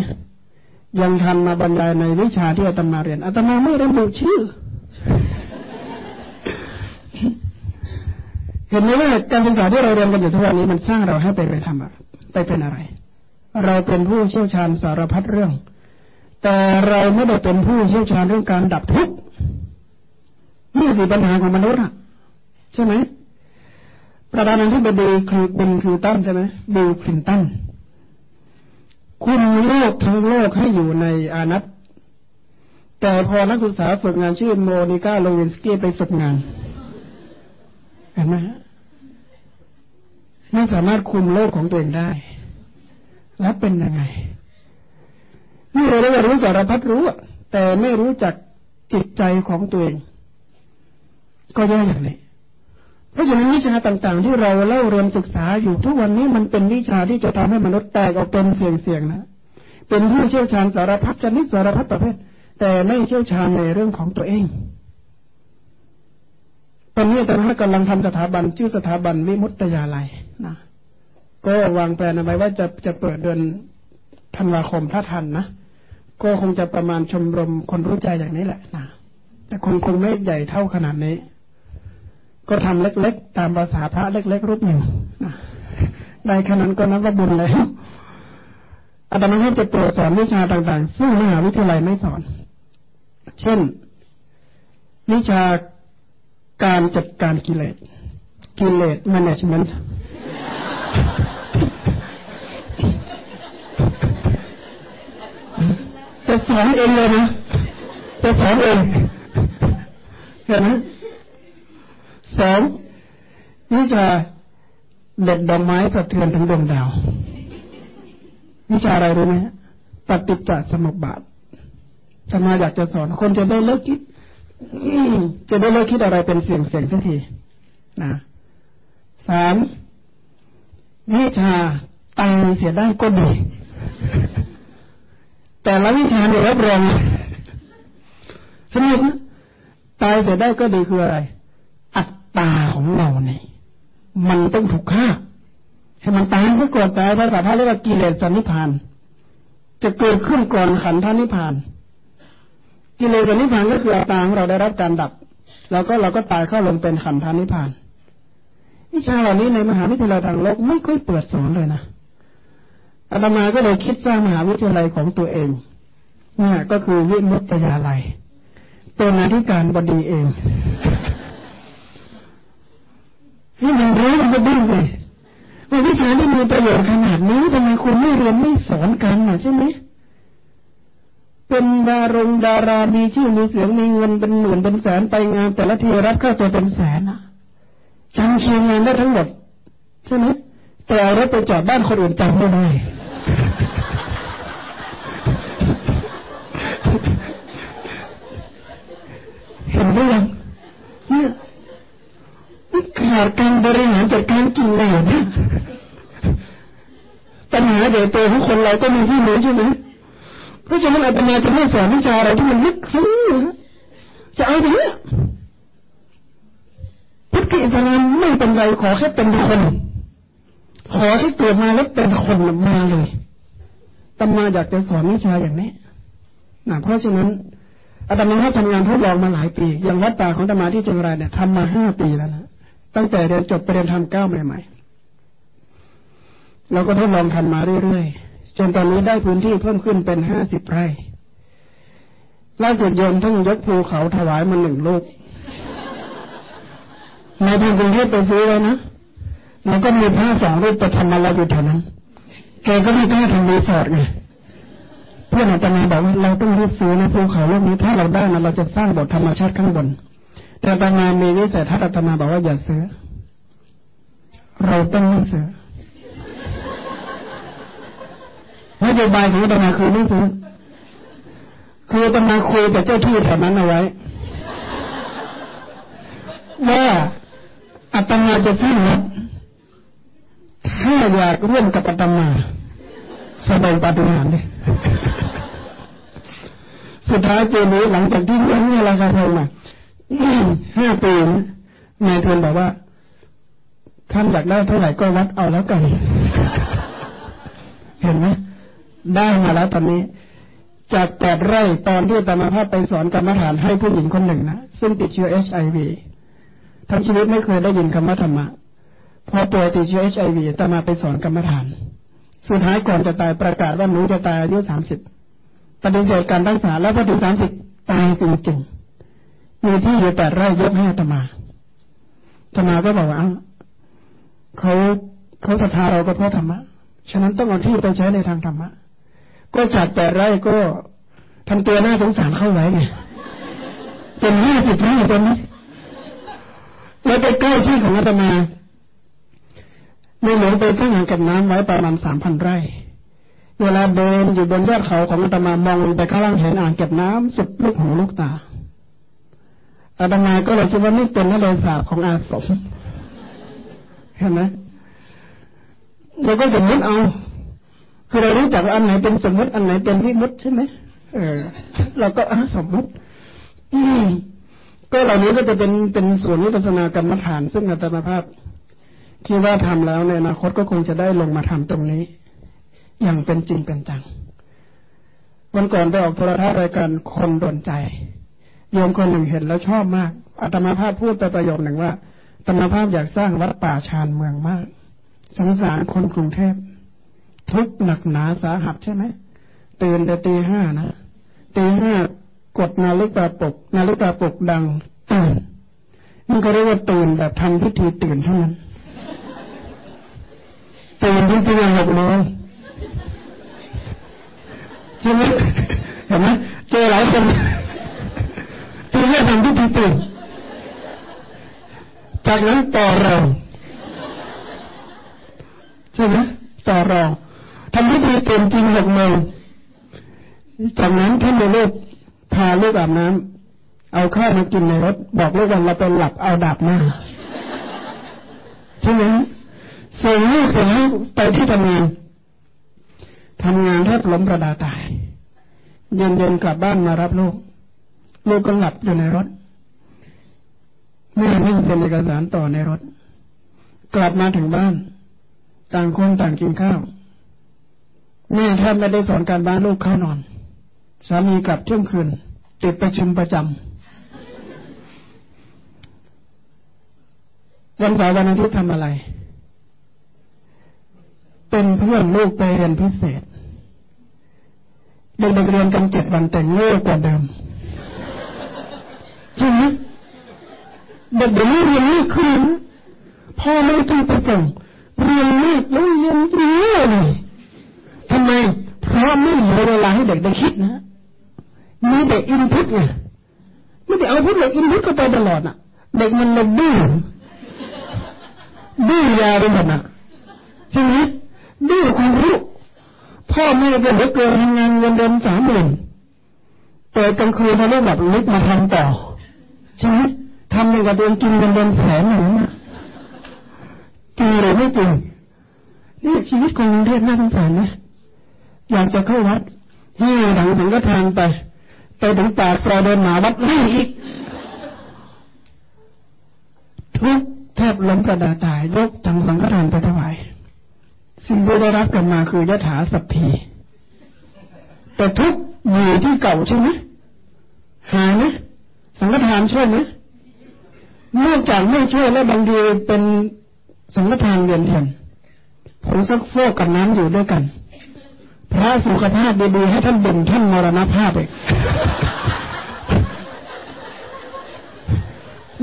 ยังทันมาบรรยายในวิชาที่อาตมาเรียนอาตมาไม่ระบุชื่อ เห็นไหมว่าการศึกษาที่เราเรียนกันอยู่ทุกวันนี้มันสร้างเราให้ไปไปทำไปเป็นอะไร เราเป็นผู้เชี่ยวชาญสารพัดเรื่อง แต่เราไม่ได้เป็นผู้เชี่ยวชาญเรื่องการดับทุกข์นี่คือปัญหาของมนุษย์อะใช่ไหม ประธานาธิบดีคือบินคลินตันใช่ไหมบิลคลินตันคุณโลกทั้งโลกให้อยู่ในอานัตแต่พอนักศึกษาฝึกงานชื่อโมนิก้าโลวินสกี้ไปฝึกงาน เห็นไหมไม่สามารถคุมโลกของตัวเองได้ แล้วเป็นยังไงนี่เราเรียกว่ารู้สารพัดรู้ แต่ไม่รู้จักจิตใจของตัวเอง ก็แย่อย่างนี้ เพราะฉะนั้นวิชาต่างๆ ที่เราเล่าเรียนศึกษาอยู่ทุกวันนี้มันเป็นวิชาที่จะทำให้มนุษย์แตกออกเป็นเสี่ยงๆนะ เป็นผู้เชี่ยวชาญสารพัดชนิดสารพัดประเภท แต่ไม่เชี่ยวชาญในเรื่องของตัวเองตอนนี้แต่ถ้ากำลังทำสถาบันชื่อสถาบันวิมุตตยาลัยนะก็วางแผนเอาไว้ว่าจะจะเปิดเดือนธันวาคมถ้าทันนะก็คงจะประมาณชมรมคนรู้ใจอย่างนี้แหละนะแต่คงคงไม่ใหญ่เท่าขนาดนี้ ก็ทำเล็กๆ ตามภาษาพระเล็กๆรูปหนึ่งได้ขนาดก็นับว่าบุญแล้วอาตมาให้จะตรวจสอนวิชาต่างๆ ซึ่งมหาวิทยาลัยไม่สอน เช่น วิชาการจัดการกิเลส กิเลส management จะสอนเองเลยนะ จะสอนเองเห็นไหม สองวิชาเด็ดดอกไม้สะเทือนทั้งดวงดาว วิชาอะไรรู้ไหมปฏิจจสมุปบาทธรรมาอยากจะสอน คนจะได้เลิกคิดจะได้เลิกคิดอะไรเป็นเสียงเสียงสักทีนะสามวิชาตายเสียได้ก็ดี แต่ละวิชาเนี่ยรับรองสนุกนะตายเสียได้ก็ดีคืออะไร ตาของเราเนี่ย มันต้องถูกฆ่า ให้มันตายก็ก่อนตายภาษาพระเรียกว่ากิเลสสันนิพาน จะเกิดขึ้นก่อนขันธนิพาน กิเลสนิพานก็คืออัตตาของเราได้รับการดับ แล้วก็เราก็ตายเข้าลงเป็นขันธนิพานวิชาเหล่านี้ในมหาวิทยาลัยทางโลกไม่ค่อยเปิดสอนเลยนะอาตมาก็เลยคิดสร้างมหาวิทยาลัยของตัวเองนี่ก็คือวิมุตตยาลัยเป็นอธิการบดีเอง ให้มันรู้มันจะดิ้นสิว่าวิชาที่มีประโยชน์ขนาดนี้ทำไมคุณไม่เรียนไม่สอนกันนะใช่ไหมเป็นดารงดารามีชื่อมีเสียงมีเงินเป็นหมื่นเป็นแสนไปงานแต่ละทีรับเข้าตัวเป็นแสนอะจำคิวงานได้ทั้งหมดใช่ไหมแต่รถไปจอดบ้านคนอื่นจำไม่ได้เห็นไหมยังเนี่ย ขาดการบริหารจัดการกินเลยนะปัญหาเดี๋ยวตัวของคนเราก็มีที่หนึ่งใช่ไหมเพราะฉะนั้นอาตมาจะไม่สอนวิชาอะไรที่มันลึกซึ้งจะเอาอย่างนี้พุทธิสลามไม่เป็นไรขอแค่เป็นคน ขอให้เกิดมาแล้วเป็นคนมาเลยตมาอยากจะสอนวิชาอย่างนี้นะเพราะฉะนั้นอาตมาให้ทำงานทดลองมาหลายปี อย่างวัดป่าของตมาที่เชียงรายเนี่ยทำมาห้าปีแล้วนะ ตั้งแต่เรียนจบไปเรียนทำเก้าใหม่ๆเราก็ทดลองทำมาเรื่อยๆจนตอนนี้ได้พื้นที่เพิ่มขึ้นเป็นห้าสิบไร่ล่าสุดโยมต้องยกภูเขาถวายมาหนึ่งลูกในทางกรุงเทพไปซื้อเลยนะแล้วก็มีผ้าสองรูปประทำอะไรอยู่แถวนั้นแกก็ไม่กล้าทำรีสอร์ทไงเพื่อนอาตมาบอกว่าเราต้องรีบซื้อนะภูเขาลูกนี้ถ้าเราได้นะเราจะสร้างบทธรรมชาติข้างบน แต่อาตมามีวิสัยทัศน์อาตมาบอกว่าอย่าซื้อ เราต้องไม่ซื้อนโยบายของตมาคือไม่ซื้อคือตมาคุยกับเจ้าที่แถวนั้นเอาไว้ว่าอาตมาจะสร้างวัดถ้าอยากร่วมกับอาตมาสบายปฏิหารเลยสุดท้ายปีนี้หลังจากที่เรื่องนี้ราคาแพงมา ห้าปีนายทวนบอกว่า ท่านอยากได้เท่าไหร่ก็วัดเอาแล้วกัน เห็นไหมได้มาแล้วตอนนี้ จากแปดไร่ตอนที่ตมาภาพไปสอนกรรมฐานให้ผู้หญิงคนหนึ่งนะซึ่งติดเชื้อเอชไอวีทั้งชีวิตไม่เคยได้ยินคำว่าธรรมะพอป่วยติดเชื้อเอชไอวีตมาไปสอนกรรมฐาน สุดท้ายก่อนจะตายประกาศว่าหนูจะตายอายุสามสิบปฏิเสธการรักษาแล้วพอถึงสามสิบตายจริงๆ มีที่อยู่แปดไร่ยกให้ตมาตมาก็บอกว่าเขาเขาศรัทธาเราก็เพราะธรรมะ ฉะนั้นต้องเอาที่ไปใช้ในทางธรรมะ ก็จัดแปดไร่ก็ทำตัวน่าสงสารเข้าไว้ไงเป็นห้าสิบไร่ตอนนี้แล้วไปใกล้ที่ของอาตมาในหลวงไปสร้างอ่างเก็บน้ำไว้ประมาณสามพันไร่ เวลาเดินอยู่บนยอดเขาของอาตมามองลงไปข้างล่างเห็นอ่างเก็บน้ำสุดลูกหูลูกตา อาตมาก็เลยคิดว่านี่เป็นนเรศาสตร์ของอาสมเห็นไหมเราก็สมมติเอา คือเรารู้จักอันไหนเป็นสมมติอันไหนเป็นวิมุตใช่ไหมเออเราก็อ่สมมติอืมก็เหล่านี้ก็จะเป็นเป็นส่วนวิปัสสนากรรมฐาน ซึ่งอัตมาภาพคิดว่าทำแล้วในอนาคตก็คงจะได้ลงมาทำตรงนี้ อย่างเป็นจริงเป็นจัง วันก่อนไปออกโทรทัศน์รายการคนโดนใจ โยมคนหนึ่งเห็นแล้วชอบมากอาตมาภาพพูดไปประโยคหนึ่งว่าตมภาพอยากสร้างวัดป่าชานเมืองมาก สงสารคนกรุงเทพทุกหนักหนาสาหัสใช่ไหมตื่นแต่ตีห้านะตีห้ากดนาฬิกาปลุกนาฬิกาปลุกดังตื่นมันก็เรียกว่าตื่นแบบทำพิธีตื่นเท่านั้นตื่นจริงๆหกโมงใช่ไหมเห็นไหมเจอหลายคน ตื่นแค่ทำพิธีตื่นจากนั้นต่อรองใช่ไหมต่อรองทำพิธีตื่นจริงหกโมงจากนั้นท่านในลูกพาลูกอาบน้ำเอาข้าวมากินในรถ บอกลูกว่าเราไปหลับเอาดาบหน้าใช่ไหมส่งลูกส่งลูกไปที่ทำงานทำงานแทบล้มประดาตาย เย็นเย็นกลับบ้านมารับลูก ลูกก็หลับอยู่ในรถแม่วิ่งเซ็นเอกสารต่อในรถ กลับมาถึงบ้าน ต่างคนต่างกินข้าวแม่แทบไม่ได้สอนการบ้านลูกเข้านอน สามีกลับเที่ยงคืน ติดประชุมประจำวันเสาร์วันอาทิตย์ทำอะไร เป็นเพื่อนลูกไปเรียนพิเศษเด็กๆเรียนกันเจ็ดวันแต่งโง่กว่าเดิม จริงไหมเด็กเดี๋ยวนี้เรียนไม่คืนพ่อไม่ต้องไปส่งเรียนไม่แล้วเรียนเยอะเลยทำไมเพราะไม่มีเวลาให้เด็กได้คิดนะมีแต่อินพุตไงไม่ได้เอาพุตเลยอินพุตเข้าไปตลอดอะ เด็กมันเลยดื้อดื้อยาไปหมดอะใช่ไหมดื้อความรู้พ่อแม่ก็เหลือเกินทำงานเงินเดือนสามหมื่นแต่กลางคืนเขาเรียกแบบลุกมาทำต่อ ใช่ไหมทำอย่างกับตัวเองกินเงินเดือนแสนหนึ่งจริงหรือไม่จริงนี่ชีวิตของกรุงเทพน่าสงสารไหมอยากจะเข้าวัดหิ้วหลังสังฆทานไปไปถึงปากซอยเดินหมาวัดไม่อีกทุกแทบล้มกระดาตายยกจังสังฆทานไปถวายสิ่งที่ได้รับกันมาคือยถาสัพพีแต่ทุกอยู่ที่เก่าใช่ไหมหายไหม สังฆทานช่วยไหมนอกจากไม่ช่วยแล้วบางทีเป็นสังฆทานเวียนเทียนผงซักโฟกกับน้ำอยู่ด้วยกัน พระสุขภาพดีๆให้ท่านบ่นท่านมรณภาพเอง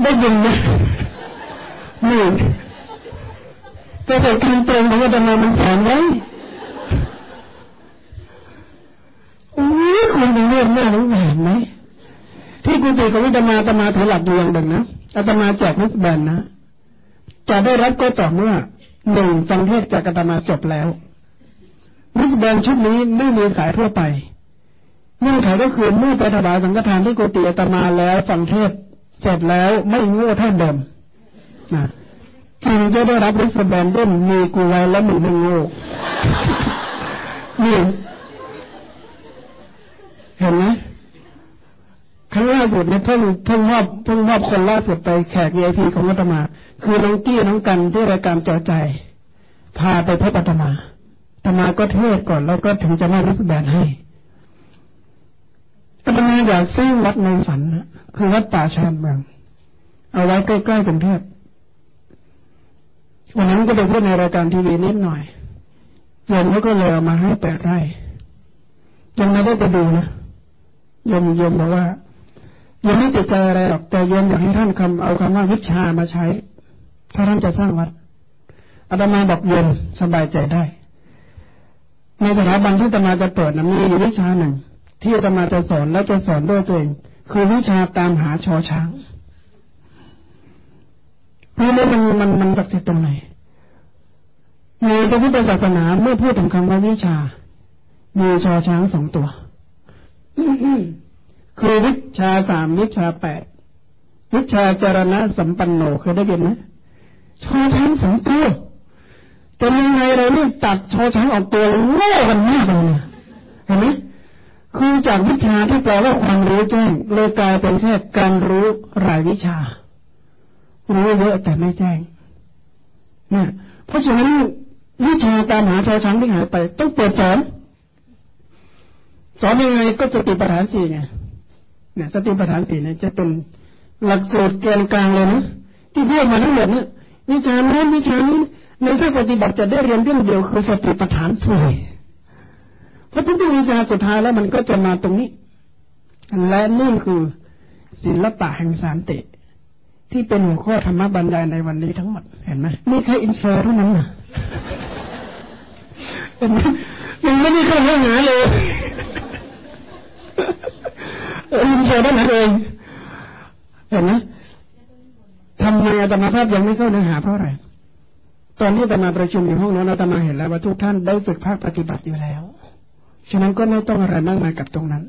ได้ยินไหมนี่ประสบการณ์ตรงของอาจารย์มันสอนไว้โอ้ยคนเป็นเรื่องน่าสงสารไหม กุฏิของอาตมาอาตมาถือหลักอยู่อย่างหนึ่งนะอาตมาแจกนิสแบนนะ จะได้รับก็ต่อเมื่อหนึ่งฟังเทศจากอาตมาจบแล้วริสแบนชุดนี้ไม่มีขายทั่วไปเงื่อนไขก็คือเมื่อไปถวายสังฆทานที่กุฏิอาตมาแล้วฟังเทศเสร็จแล้วไม่โง่เท่าเดิมนะจึงจะได้รับริสแบนด้นมีกูไว้แล้วมึงไม่โง่นี่เห็นไหม ครั้งล่าสุดเนี่ยเพิ่งเพิ่งมอบเพิ่งมอบคนล่าสุดไปแขกวีไอพีของอาตมา คือน้องกี้น้องกันที่รายการเจอใจ พาไปพบอาตมาตมาก็เทศก่อนแล้วก็ถึงจะมารับแบนให้อาตมาอยากสร้างวัดในฝันนะคือวัดป่าชานเมือง เอาไว้ใกล้ๆกรุงเทพวันนั้นก็ไปพูดในรายการทีวีนิดหน่อยโยมเขาก็เลยเอามาให้แปดไร่ยังไม่ได้ไปดูนะยมยมบอกว่า ยังไม่ติดใจอะไรหรอกแต่โยมอยากให้ท่านคำเอาคำว่าวิชามาใช้ ถ้าท่านจะสร้างวัดอาตมาบอกโยมสบายใจได้ ในสถาบันที่อาตมาจะเปิดนะมีอยู่วิชาหนึ่ง ที่อาตมาจะสอนและจะสอนด้วยตัวเอง คือวิชาตามหาชอช้างเพราะมันมันมันศักดิ์สิทธิ์ตรงไหนในพระพุทธศาสนาเมื่อพูดถึงคำว่าวิชา มีชอช้างสองตัว คือวิชาสามวิชาแปดวิชาจารณะสัมปันโนเคยได้ยินไหมชอช้างสองตัวจะยังไงเราเรียตัดชอช้างออกตัวโง่กันมากเลยเห็นไหมคือจากวิชาที่แปลว่าความรู้แจ้งเลยกลายเป็นแค่การรู้รายวิชา รู้เยอะแต่ไม่แจ้งเนี่ยเพราะฉะนั้นวิชาการหาชอช้างที่หายไป ต้องเปิดสอนสอนยังไงก็สติปัฏฐานสี่ไง เนี่ยสติปัฏฐานสี่เนี่ยจะเป็นหลักสูตรเกณฑ์กลางเลยนะที่เรียกมาทั้งหมดเนี่ยวิชาโน้นวิชานี้ในภาคปฏิบัติจะได้เรียนเรื่องเดียวคือสติปัฏฐานสี่เพราะทุกวิชาสุดท้ายแล้วมันก็จะมาตรงนี้ และนี่คือศิลปะแห่งสารติที่เป็นหัวข้อธรรมบรรยายในวันนี้ทั้งหมดเห็นไหมนี่แค่ intro เท่านั้นนะเห็นไหมยังไม่ได้เข้าเนื้อหาเลย intro เท่านั้นเองเห็นไหมทำไมอาตมาภาพยังไม่เข้าเนื้อหาเพราะอะไรตอนที่อาตมาประชุมอยู่ห้องนั้นอาตมาเห็นแล้วว่าทุกท่านได้ฝึกภาคปฏิบัติอยู่แล้ว ฉะนั้นก็ไม่ต้องอะไรมากมายกับตรงนั้น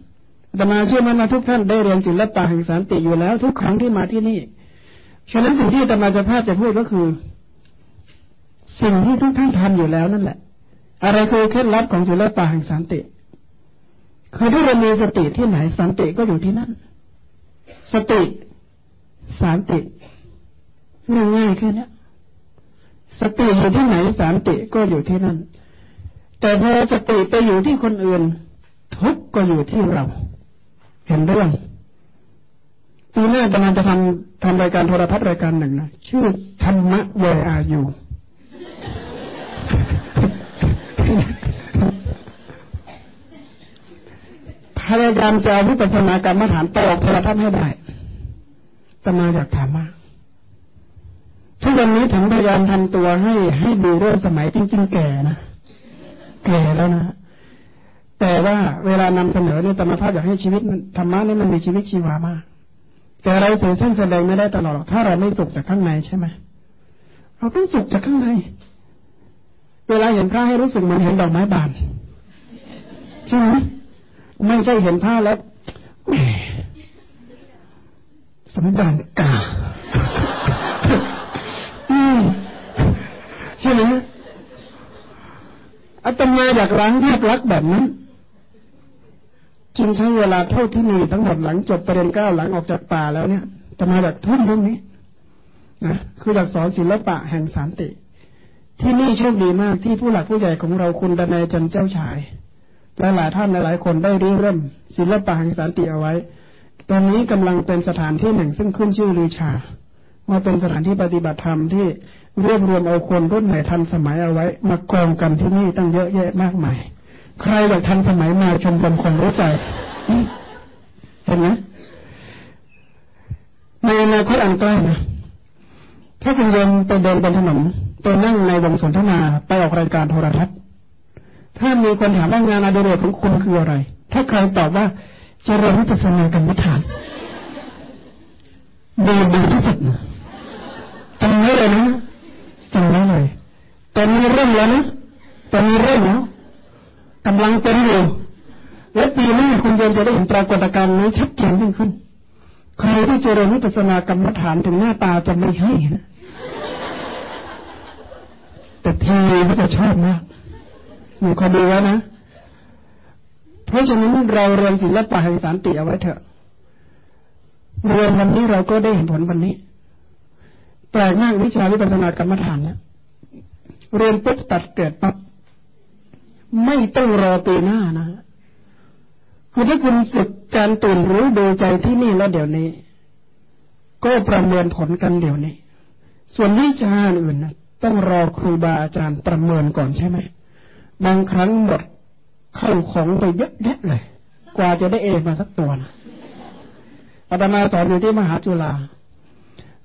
อาตมาเชื่อมั่นว่าทุกท่านได้เรียนศิลปะแห่งสันติอยู่แล้ว ทุกครั้งที่มาที่นี่ ฉะนั้นสิ่งที่อาตมาจะพาจะพูดก็คือ สิ่งที่ทุกท่านทำอยู่แล้วนั่นแหละ อะไรคือเคล็ดลับของศิลปะแห่งสันติ คือถ้าเรามีสติที่ไหนสันติก็อยู่ที่นั่น สติสันติง่ายๆแค่นี้สติอยู่ที่ไหนสามติก็อยู่ที่นั่น แต่พอสติไปอยู่ที่คนอื่น ทุกก็อยู่ที่เรา เห็นเรื่องปีหน้ากำลังจะทำทำรายการโทรทัศน์รายการหนึ่งนะชื่อธรรมะเวอายู พยายามจะวิปัสสนากรรมฐานไปอกโทรทัศน์ให้ได้ตมาอยากถามมากทุกวันนี้ถึงพยายามทำตัวให้ให้ดูเรื่องสมัยจริง ๆ แก่นะแก่แล้วนะแต่ว่าเวลานำเสนอเนี่ยธรรมภาพอยากให้ชีวิตมันธรรมะนี่มันมีชีวิตชีวามาก แต่เราสื่อสร้างแสดงไม่ได้ตลอดหรอกถ้าเราไม่สุขจากข้างในใช่ไหมเราต้องสุขจากข้างใน เวลาเห็นพระให้รู้สึกเหมือนเห็นดอกไม้บานใช่ไหม ไม่ใช่เห็นพระแล้วสมบัติกาใช่ไหมอาตมาอยากล้างแยกรักแบบนั้นจึงใช้เวลาเท่าที่มีทั้งหมดหลังจบประเด็นเก้าหลังออกจากป่าแล้วเนี่ยจะมาแบบทุ่มเรื่องนี้นะคืออยากสอนศิลปะแห่งสันติ ที่นี่โชคดีมากที่ผู้หลักผู้ใหญ่ของเราคุณดนายจันเจ้าชาย และหลายท่านหลายคนได้ริเริ่มศิลปะแห่งสันติเอาไว้ตอนนี้กำลังเป็นสถานที่หนึ่ง ซึ่งขึ้นชื่อลือชา ว่าเป็นสถานที่ปฏิบัติธรรมที่รวบรวมเอาคนรุ่นใหม่ทันสมัยเอาไว้ มากองกันที่นี่ตั้งเยอะแยะมากมาย ใครอยากทันสมัยมาชมรมคนรู้ใจเห็นไหมในอนาคตอันใกล้นะถ้าคุณโยมไปเดินบนถนนไปนั่งในวงสนทนาไปออกรายการโทรทัศน์ ถ้ามีคนถามว่างานอดิเรกของคุณคืออะไร ถ้าใครตอบว่าเจริญวิปัสสนากรรมฐานดีดีที่สุดจำไว้เลยนะจำไว้เลยตอนนี้เริ่มแล้วนะตอนนี้เริ่มแล้วกำลังเป็นอยู่และปีนี้คุณโยมจะได้เห็นปรากฏการณ์นี้ชัดเจนยิ่งขึ้นใครที่เจริญวิปัสสนากรรมฐานถึงหน้าตาจะไม่ให้นะแต่ทีก็จะชอบมาก อยดูไว้นะ เพราะฉะนั้นเราเรียนศิลปะแห่งสันติเอาไว้เถอะ เรียนวันนี้เราก็ได้เห็นผลวันนี้ แปลกมากวิชาวิปัสสนากรรมฐานเนี่ยเรียนปุ๊บตัดเกิดปั๊บไม่ต้องรอปีหน้านะคือถ้าคุณฝึกการตื่นรู้ดูใจที่นี่แล้วเดี๋ยวนี้ ก็ประเมินผลกันเดี๋ยวนี้ ส่วนวิชาอื่นนะต้องรอครูบาอาจารย์ประเมินก่อนใช่ไหม บางครั้งหมดเข้าของไปเยอะแยะเลย กว่าจะได้เอมาสักตัวนะอาตมาสอนอยู่ที่มหาจุฬา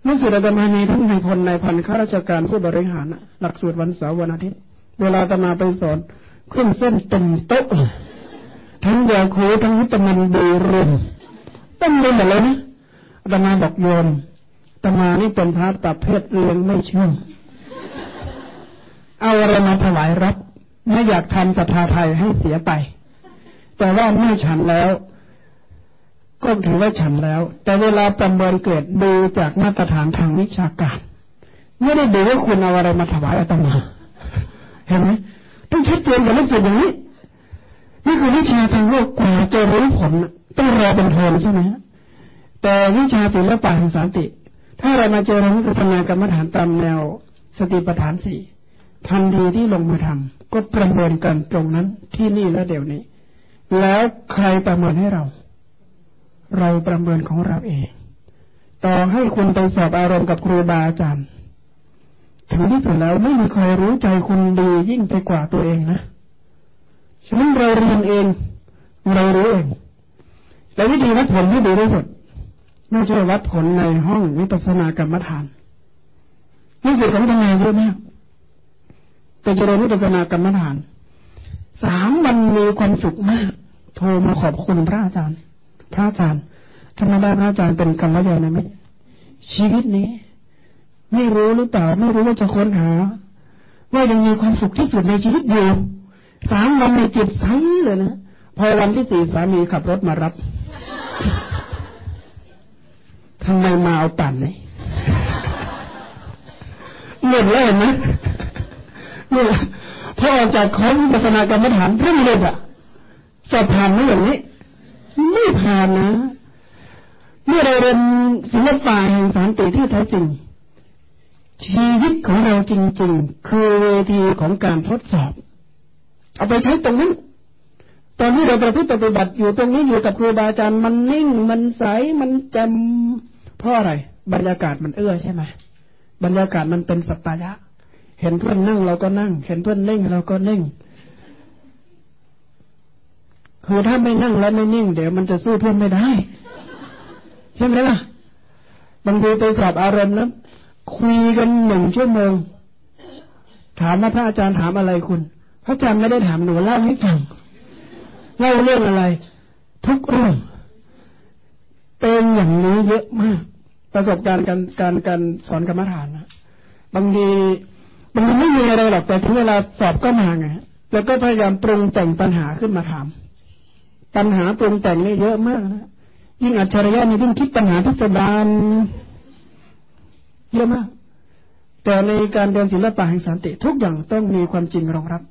ลูกศิษย์อาตมามีทั้งในพลในพันข้าราชการผู้บริหารหลักสูตรวันเสาร์วันอาทิตย์ เวลาอาตมาไปสอนขึ้นเส้นเต็มโต๊ะทั้งยาคูทั้งวิตามินบีรุมต้มไปหมดเลยนะอาตมาบอกโยมอาตมานี่เป็นพระประเภทเลี้ยงไม่เชื่อเอาอะไรมาถวายรับ ไม่อยากทำศรัทธาไทยให้เสียไป แต่ว่าเมื่อฉันแล้ว ก็ถือว่าฉันแล้ว แต่เวลาประเมินเกิดดูจากมาตรฐานทางวิชาการ ไม่ได้ดูว่าคุณเอาอะไรมาถวายอาตมา เห็นไหมต้องชัดเจนกับลูกศิษย์อย่างนี้ นี่คือวิชาทางโลกกว่าจะรู้ผลต้องรอเป็นโทนใช่ไหมแต่วิชาศิลปะแห่งสันติ ถ้าเรามาเจอเราพัฒนากรรมฐานตามแนว สติปัฏฐานสี่ ทันทีที่ลงมือทำก็ประเมินกันตรงนั้นที่นี่และเดี๋ยวนี้ แล้วใครประเมินให้เรา เราประเมินของเราเอง ต่อให้คุณไปสอบอารมณ์กับครูบาอาจารย์ ถึงที่สุดแล้วไม่มีใครรู้ใจคุณดียิ่งไปกว่าตัวเองนะฉะนั้นเราเรียนเอง เรารู้เองแต่วิธีวัดผลที่ดีที่สุดไม่ใช่วัดผลในห้องวิปัสสนากรรมฐานนี่สิของทำงานเยอะมาก เป็นเจริญวิปัสสนากรรมฐาน สามวันมีความสุขมาก โทรมาขอบคุณพระอาจารย์ พระอาจารย์ธรรมดาพระอาจารย์เป็นกรรมยานไหมชีวิตนี้ ไม่รู้หรือเปล่า ไม่รู้ว่าจะค้นหา ว่ายังมีความสุขที่สุดในชีวิตอยู่สามวันในจิตใสเลยนะ พอวันที่สี่สามีขับรถมารับทำไมมาเอาปั่นเลยหมดแล้วเห็นไหม เนี่ยพอออกจากคอร์สปัสนากรรมฐานเพิ่งเลยอะสอบผ่านไหมอย่างนี้ ไม่ผ่านนะ เมื่อเราเรียนศิลปะแห่งสันติที่แท้จริง ชีวิตของเราจริง ๆ คือเวทีของการทดสอบ เอาไปใช้ตรงนั้นตอนที่เราประพฤติปฏิบัติอยู่ตรงนี้อยู่กับครูบาอาจารย์มันนิ่งมันใสมันจำเพราะอะไร บรรยากาศมันเอื้อใช่ไหมบรรยากาศมันเป็นสัตยะ เห็นเพื่อนนั่งเราก็นั่ง เห็นเพื่อนนิ่งเราก็นิ่งคือถ้าไม่นั่งแล้วไม่นิ่ง เดี๋ยวมันจะสู้เพื่อนไม่ได้ ใช่ไหมล่ะบางทีไปสอบอารมณ์แล้วคุยกันหนึ่งชั่วโมงถามว่าพระอาจารย์ถามอะไรคุณ พระอาจารย์ไม่ได้ถามหนูเล่าให้ฟังเล่าเรื่องอะไร ทุกเรื่องเป็นอย่างนี้เยอะมาก ประสบการณ์การการการสอนกรรมฐานนะบางที มันไม่มีอะไรหรอกแต่ถึงเวลาสอบก็มาไงแล้วก็พยายามปรุงแต่งปัญหาขึ้นมาถาม ปัญหาปรุงแต่งนี่เยอะมากนะยิ่งอัจฉริยะนี่ยิ่งคิดปัญหาพิสดารเยอะมาก แต่ในการเรียนศิลปะแห่งสันติทุกอย่างต้องมีความจริงรองรับ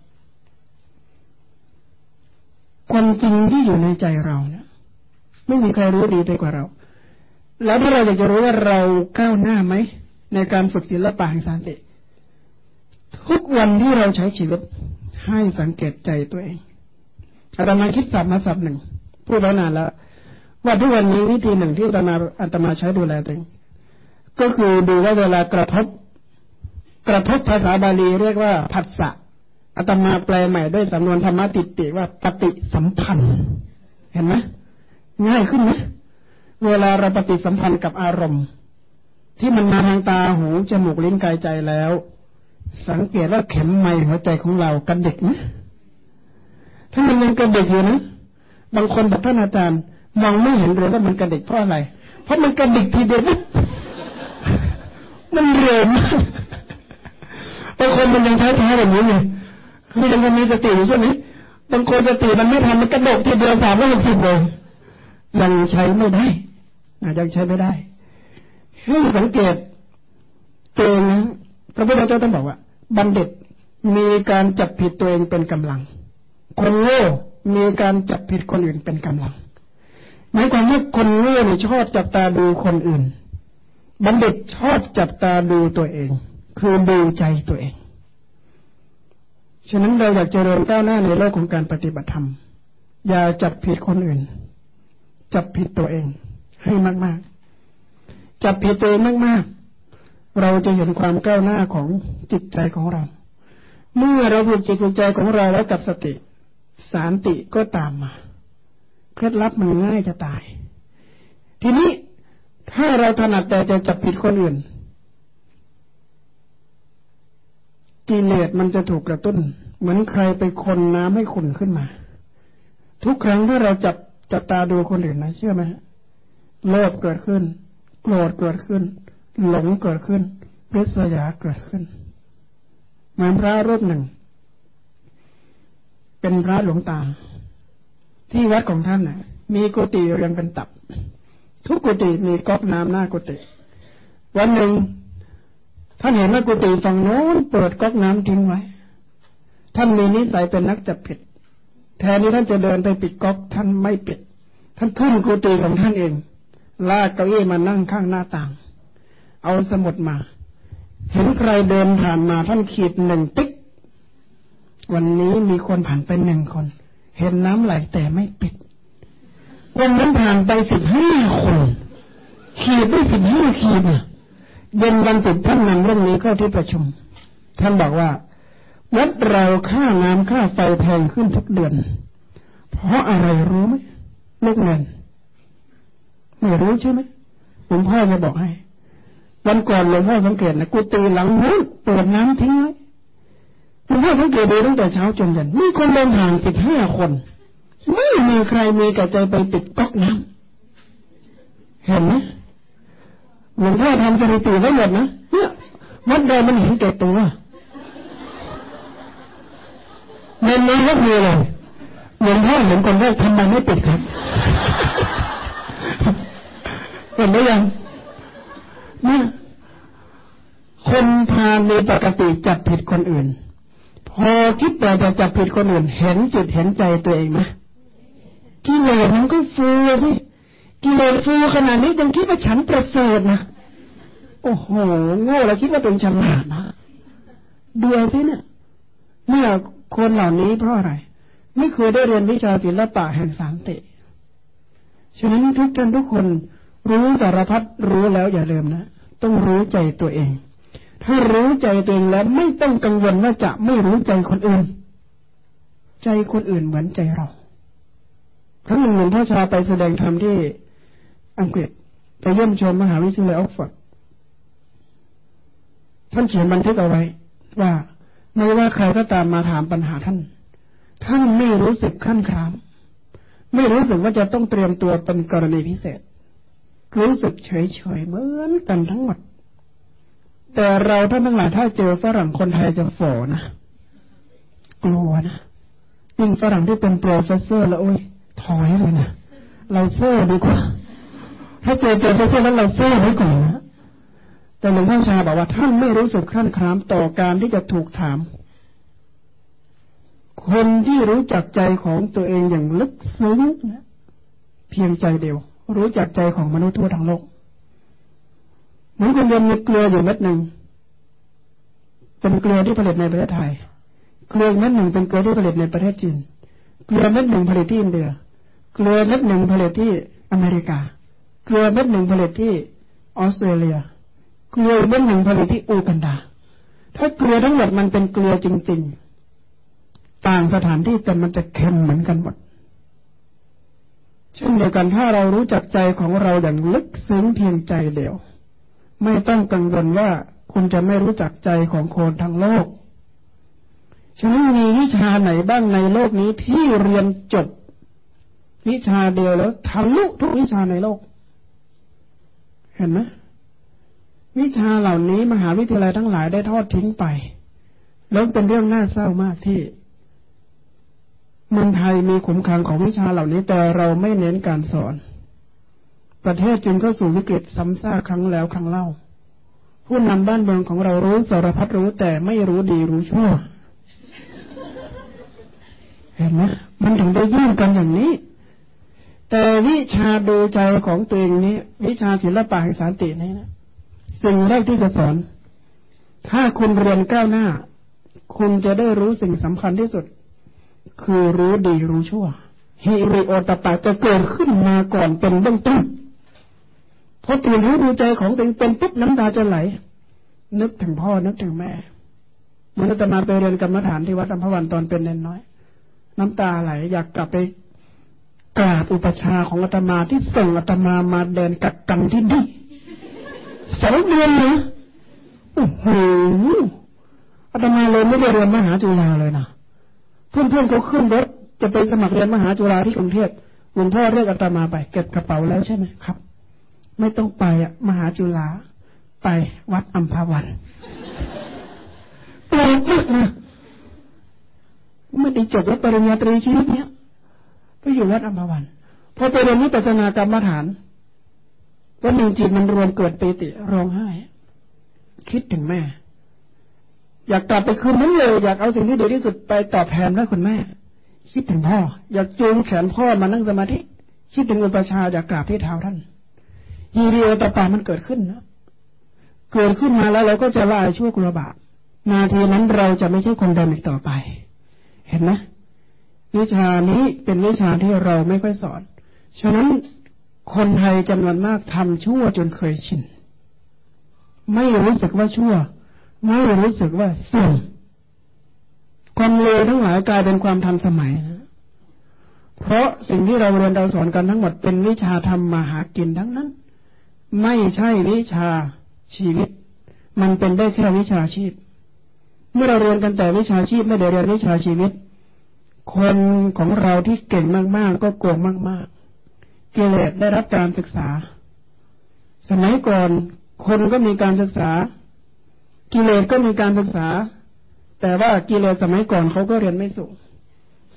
ความจริงที่อยู่ในใจเราเนี่ยไม่มีใครรู้ดีไปกว่าเรา แล้วถ้าเราอยากจะรู้ว่าเราก้าวหน้าไหมในการฝึกศิลปะแห่งสันติ ทุกวันที่เราใช้ชีวิตให้สังเกตใจตัวเองอาตมาคิดสับมาสับหนึ่งพูดไว้นานแล้วว่าทุกวันนี้วิธีหนึ่งที่อาตมาอาตมาใช้ดูแลตัวเองก็คือดูว่าเวลากระทบ กระทบภาษาบาลีเรียกว่าผัสสะอาตมาแปลใหม่ด้วยสำนวนธรรมติติว่าปฏิสัมพันธ์ เห็นไหมง่ายขึ้นไหมเวลาเราปฏิสัมพันธ์กับอารมณ์ ที่มันมาทางตาหูจมูกลิ้นกายใจแล้ว สังเกตว่าเข็มไม้หัวใจของเรากระดิกนะถ้ามันยังกระดิกอยู่นะบางคนแบบท่านอาจารย์ มองไม่เห็นเลยว่ามันกระดิกเพราะอะไร เพราะมันกระดิกทีเดียวมันเร็วมากบางคนมันยังช้าๆแบบนี้ไงคือยังมีสติอยู่ใช่ไหมบางคนสติมันไม่ทันมันกระโดดทีเดียวสามร้อยหกสิบเลยยังใช้ไม่ได้ยังใช้ไม่ได้ให้สังเกตตัวเองนะ พระพุทธเจ้าต้องบอกว่า บัณฑิตมีการจับผิดตัวเองเป็นกำลัง คนโง่มีการจับผิดคนอื่นเป็นกำลังหมายความว่าคนโง่เนี่ยชอบจับตาดูคนอื่น บัณฑิตชอบจับตาดูตัวเอง คือดูใจตัวเอง ฉะนั้นเราอยากเจริญก้าวหน้าในโลกของการปฏิบัติธรรม อย่าจับผิดคนอื่น จับผิดตัวเองให้มากๆ จับผิดตัวเองมากๆ เราจะเห็นความก้าวหน้าของจิตใจของเรา เมื่อเราผูกจิตผูกใจของเราแล้วกับสติ สารติก็ตามมาเคล็ดลับมันง่ายจะตาย ทีนี้ถ้าเราถนัดแต่จะจับผิดคนอื่นกิเลสมันจะถูกกระตุ้น เหมือนใครไปคนน้ำให้ขุ่นขึ้นมา ทุกครั้งที่เราจับจับตาดูคนอื่นนะเชื่อไหมโลภเกิดขึ้นโกรธเกิดขึ้น หลงเกิดขึ้นริษยาเกิดขึ้นเหมือนพระรูปหนึ่ง เป็นพระหลวงตา ที่วัดของท่านน่ะ มีกุฏิเรียงเป็นตับ ทุกกุฏิมีก๊อกน้ำหน้ากุฏิวันหนึ่ง ท่านเห็นว่ากุฏิฝั่งโน้นเปิดก๊อกน้ำทิ้งไว้ ท่านมีนิสัยเป็นนักจับผิด แทนที่ท่านจะเดินไปปิดก๊อกท่านไม่ปิด ท่านขึ้นกุฏิของท่านเอง ลากเก้าอี้มานั่งข้างหน้าต่าง เอาสมุดมา เห็นใครเดินผ่านมาท่านขีดหนึ่งติ๊ก วันนี้มีคนผ่านไปหนึ่งคน เห็นน้ำไหลแต่ไม่ปิด วันนั้นผ่านไปสิบห้าคนขขีดได้สิบห้าขีดเนี่ยเย็นวันศุกร์ท่านนำเรื่องนี้เข้าที่ประชุม ท่านบอกว่าวัดเราค่าน้ำค่าไฟแพงขึ้นทุกเดือน เพราะอะไรรู้ไหมลูกเงินไม่รู้ใช่ไหมหลวงพ่อจะบอกให้ วันก่อนหลวงพ่อสังเกตนะกูตีหลังนู้นเปิดน้ำทิ้งไว้หลวงพ่อสังเกตดูตั้งแต่เช้าจนเย็นมีคนเดินห่างสิบห้าคน ไม่มีใครมีกระใจไปปิดก๊อกน้ำเห็นไหมหลวงพ่อทำสถิติไว้หมดนะเนี่ยวัดใดมันเห็นแก่ตัวในนี้ก็คืออะไรหลวงพ่อเห็นคนแรกทำไมไม่ปิดครับเห็นไหมยัง เนี่ยคนพาในปกติจับผิดคนอื่น พอคิดแต่จะจับผิดคนอื่น เห็นจิตเห็นใจตัวเองไหมกิเลสมันก็ฟูที่กิเลสฟูขนาดนี้ยังคิดว่าฉันประเสริฐนะโอ้โหโง่แล้วคิดว่าเป็นฉลาดนะดูเอาสิเนี่ยเมื่อคนเหล่านี้เพราะอะไร ไม่เคยได้เรียนวิชาศิลปะแห่งสามติฉะนั้นทุกท่านทุกคน รู้สารพัดรู้แล้วอย่าลืมนะ ต้องรู้ใจตัวเอง ถ้ารู้ใจตัวเองแล้วไม่ต้องกังวลว่าจะไม่รู้ใจคนอื่น ใจคนอื่นเหมือนใจเราครั้งหนึ่งหลวงพ่อชาไปแสดงธรรมที่อังกฤษไปเยี่ยมชมมหาวิทยาลัยออกฟอร์ดท่านเขียนบันทึกเอาไว้ ว่าไม่ว่าใครก็ตามมาถามปัญหาท่าน ท่านไม่รู้สึกขั้นคราม ไม่รู้สึกว่าจะต้องเตรียมตัวเป็นกรณีพิเศษ รู้สึกเฉยๆเหมือนกันทั้งหมด แต่เราท่านทั้งหลายถ้าเจอฝรั่งคนไทยจะฝ่อนะกลัวนะยิ่งฝรั่งที่เป็น professor แล้วโอ้ยถอยเลยนะเราเซ่อดีกว่า ถ้าเจอ professor แล้วเราเซ่อไว้ก่อนนะแต่หลวงพ่อชาบอกว่าท่านไม่รู้สึกครั่นคร้ามต่อการที่จะถูกถาม คนที่รู้จักใจของตัวเองอย่างลึกซึ้งเพียงใจเดียว รู้จักใจของมนุษย์ทั่วทั้งโลกเหมือนคนเดียวมีเกลืออยู่เม็ดหนึ่งเป็นเกลือที่ผลิตในประเทศไทย เกลือเม็ดหนึ่งเป็นเกลือที่ผลิตในประเทศจีน เกลือเม็ดหนึ่งผลิตที่อินเดีย เกลือเม็ดหนึ่งผลิตที่อเมริกา เกลือเม็ดหนึ่งผลิตที่ออสเตรเลีย เกลือเม็ดหนึ่งผลิตที่อูกันดา ถ้าเกลือทั้งหมดมันเป็นเกลือจริง ๆ ต่างสถานที่แต่มันจะเค็มเหมือนกันหมด ช่นเดียวกันถ้าเรารู้จักใจของเราอย่างลึกซึ้งเพียงใจเดียว ไม่ต้องกังวลว่าคุณจะไม่รู้จักใจของคนทั้งโลกฉะนั้นมีวิชาไหนบ้างในโลกนี้ที่เรียนจบ วิชาเดียวแล้วทะลุทุกวิชาในโลก เห็นไหมวิชาเหล่านี้มหาวิทยาลัยทั้งหลายได้ทอดทิ้งไป แล้วเป็นเรื่องน่าเศร้ามากที่ เมืองไทยมีขุมขังของวิชาเหล่านี้แต่เราไม่เน้นการสอน ประเทศจึงเข้าสู่วิกฤตซ้ำซากครั้งแล้วครั้งเล่า ผู้นำบ้านเมืองของเรารู้สารพัดรู้แต่ไม่รู้ดีรู้ชั่วเห็นไหมมันถึงได้ยุ่งกันอย่างนี้ แต่วิชาดูใจของตัวเองนี้ วิชาศิลปะแห่งสารตินี้นะสิ่งแรกที่จะสอน ถ้าคุณเรียนก้าวหน้า คุณจะได้รู้สิ่งสำคัญที่สุด คือรู้ดีรู้ชั่วฮิริโอตปะจะเกิดขึ้นมาก่อนเป็นเบื้องต้นพอตื่นรู้ดูใจของตัวเองเป็นปุ๊บน้ำตาจะไหล นึกถึงพ่อนึกถึงแม่มันจะมาไปเรียนกรรมฐานที่วัดอัมพวันตอนเป็นเนนน้อย น้ำตาไหล อยากกลับไปกราบอุปชาของอาตมาที่ส่งอาตมามาเดินกักกันที่นี่สองเดือนนะโอ้โหอาตมาเลยไม่ได้เรียนมหาจุฬาเลยนะ เพื่อนๆเขาขึ้นรถจะไปสมัครเรียนมหาจุฬาที่กรุงเทพหลวงพ่อเรียกอาตมาไป เก็บกระเป๋าแล้วใช่ไหมครับ ไม่ต้องไปอะ มหาจุฬาไปวัดอัมพวันแปลกมากนะไม่ได้จบแล้วปริญญาตรีชีวิตเนี้ยไปอยู่วัดอัมพวันพอไปเรียนวิปัสสนากรรมฐานวันหนึ่งจิตมันรวมเกิดปิติร้องไห้ คิดถึงแม่ อยากกลับไปคืนนั้นเลย อยากเอาสิ่งที่ดีที่สุดไปตอบแทนให้คุณแม่ คิดถึงพ่อ อยากจูงแขนพ่อมานั่งสมาธิคิดถึงอุปชาอยากกราบที่เท้าท่านฮีเริโอตปามันเกิดขึ้นนะเกิดขึ้นมาแล้วเราก็จะละชั่วกลัวบาปนาทีนั้นเราจะไม่ใช่คนเดิมอีกต่อไป เห็นไหมวิชานี้เป็นวิชาที่เราไม่ค่อยสอน ฉะนั้นคนไทยจำนวนมากทำชั่วจนเคยชิน ไม่รู้สึกว่าชั่ว ไม่รู้สึกว่าเสื่อมความเลวทั้งหลายกลายเป็นความทันสมัยนะเพราะสิ่งที่เราเรียนเราสอนกันทั้งหมดเป็นวิชาทำมาหากินทั้งนั้น ไม่ใช่วิชาชีวิต มันเป็นได้แค่วิชาชีพ เมื่อเราเรียนกันแต่วิชาชีพไม่ได้เรียนวิชาชีวิต คนของเราที่เก่งมากๆ ก็โกงมากๆกิเลสได้รับการศึกษา สมัยก่อนคนก็มีการศึกษา กิเลสก็มีการศึกษา แต่ว่ากิเลสสมัยก่อนเขาก็เรียนไม่สูง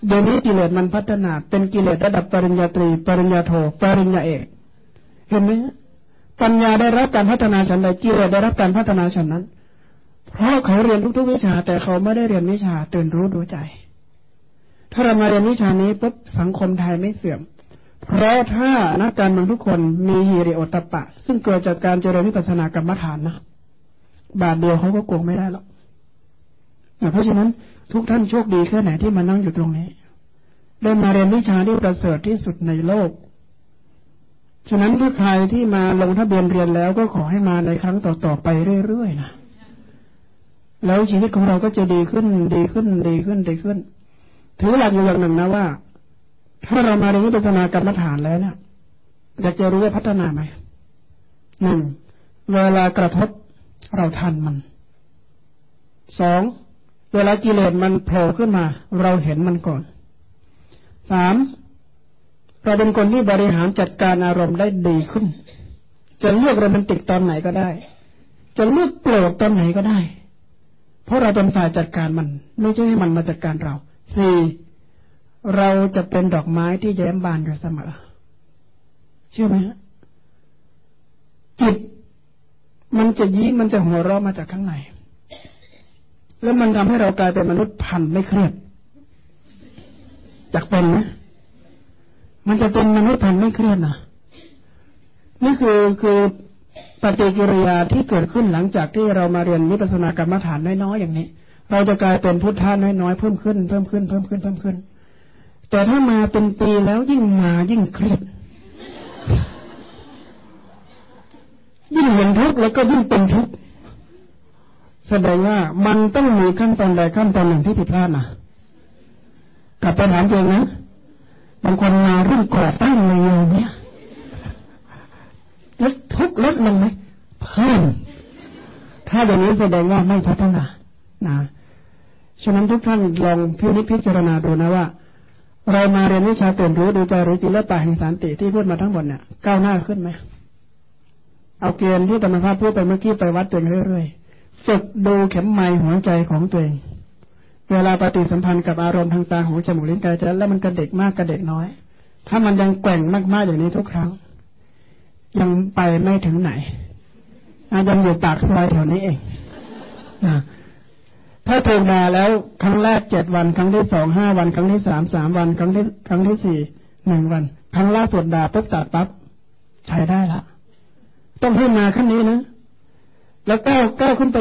เดี๋ยวนี้กิเลสมันพัฒนา เป็นกิเลสระดับปริญญาตรี ปริญญาโท ปริญญาเอกเห็นไหมปัญญาได้รับการพัฒนาฉันใดกิเลสได้รับการพัฒนาฉันนั้น เพราะเขาเรียนทุกๆวิชา แต่เขาไม่ได้เรียนวิชาตื่นรู้ดูใจ ถ้าเรามาเรียนวิชานี้ปุ๊บสังคมไทยไม่เสื่อม เพราะถ้านักการเมืองทุกคนมีฮิริโอตปะ ซึ่งเกิดจากการเจริญวิปัสสนากรรมฐานนะ บาทเดียวเขาก็โกงไม่ได้หรอกเพราะฉะนั้นทุกท่านโชคดีแค่ไหนที่มานั่งอยู่ตรงนี้ ได้มาเรียนวิชาที่ประเสริฐที่สุดในโลก ฉะนั้นถ้าใครที่มาลงทะเบียนเรียนแล้วก็ขอให้มาในครั้งต่อๆไปเรื่อยๆนะแล้วชีวิตของเราก็จะดีขึ้น ดีขึ้น ดีขึ้น ดีขึ้น ถือหลักอยู่อย่างหนึ่งนะว่า ถ้าเรามาเรียนวิปัสสนากรรมฐานแล้วเนี่ยอยากจะรู้ว่าพัฒนาไหมหนึ่งเวลากระทบ เราทันมันสองเวลากิเลสมันโผล่ขึ้นมา เราเห็นมันก่อนสามเราเป็นคนที่บริหารจัดการอารมณ์ได้ดีขึ้น จะเลือกโรแมนติกตอนไหนก็ได้ จะเลือกโกรธตอนไหนก็ได้ เพราะเราเป็นฝ่ายจัดการมัน ไม่ใช่ให้มันมาจัดการเราสี่เราจะเป็นดอกไม้ที่แย้มบานอยู่เสมอเชื่อไหมฮะจิต มันจะยิ้มมันจะหัวเราะมาจากข้างใน แล้วมันทำให้เรากลายเป็นมนุษย์พันไม่เครียดจากเป็นไหมมันจะเป็นมนุษย์พันไม่เครียดนะนี่คือคือปฏิกิริยาที่เกิดขึ้นหลังจากที่เรามาเรียนวิปัสสนากรรมฐานน้อยๆอย่างนี้ เราจะกลายเป็นพุทธะน้อยๆเพิ่มขึ้นเพิ่มขึ้นเพิ่มขึ้นเพิ่มขึ้น แต่ถ้ามาเป็นปีแล้วยิ่งมายิ่งเครียด ยิ่งเห็นทุกข์แล้วก็ยิ่งเป็นทุกข์แสดงว่ามันต้องมีขั้นตอนใดขั้นตอนหนึ่งที่ผิดพลาดนะกลับไปถามตัวเองนะบางคนมาเรื่องก่อตั้งเลยเนี่ยลดทุกลดลงไหมเพิ่มถ้าอย่างนี้แสดงว่าไม่พัฒนานะฉะนั้นทุกท่านลองพิจิตพิจารณาดูนะว่า เรามาเรียนวิชาตื่นรู้ดูใจรู้จิตและป่าแห่งสันติที่พูดมาทั้งหมดเนี่ยก้าวหน้าขึ้นไหม เอาเกณฑ์ที่ธรรมภาพพูดไปเมื่อกี้ไปวัดตัวเองเรื่อยๆฝึกดูเข็มไม้หัวใจของตัวเอง เวลาปฏิสัมพันธ์กับอารมณ์ทางตาหูจมูกลิ้นกายใจแล้วมันกระเด็กมากกระเด็กน้อย ถ้ามันยังแกว่งมากๆอย่างนี้ทุกครั้ง ยังไปไม่ถึงไหนยังอยู่ปากซอยแถวนี้เองถ้าถูกด่าแล้วครั้งแรกเจ็ดวัน ครั้งที่สองห้าวัน ครั้งที่สามสามวัน ครั้งที่ครั้งที่สี่หนึ่งวัน ครั้งล่าสุดด่าปุ๊บตัดปั๊บใช้ได้ละ ต้องให้มาขั้นนี้นะ แล้วก้าวก้าวขึ้นไป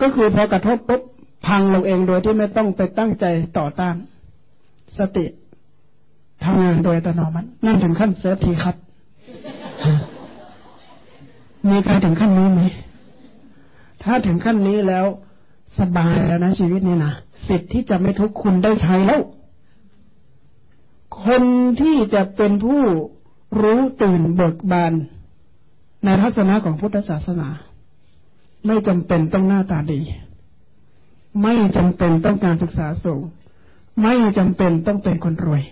ก็คือพอกระทบปุ๊บพังลงเองโดยที่ไม่ต้องไปตั้งใจต่อต้าน สติทำงานโดยอัตโนมัตินั่นถึงขั้นเซฟทีครับมีใครถึงขั้นนี้ไหมถ้าถึงขั้นนี้แล้วสบายแล้วนะชีวิตนี้นะสิทธิ์ที่จะไม่ทุกข์คุณได้ใช้แล้ว คนที่จะเป็นผู้รู้ตื่นเบิกบาน ในทัศนะของพุทธศาสนา ไม่จำเป็นต้องหน้าตาดี ไม่จำเป็นต้องการศึกษาสูง ไม่จำเป็นต้องเป็นคนรวย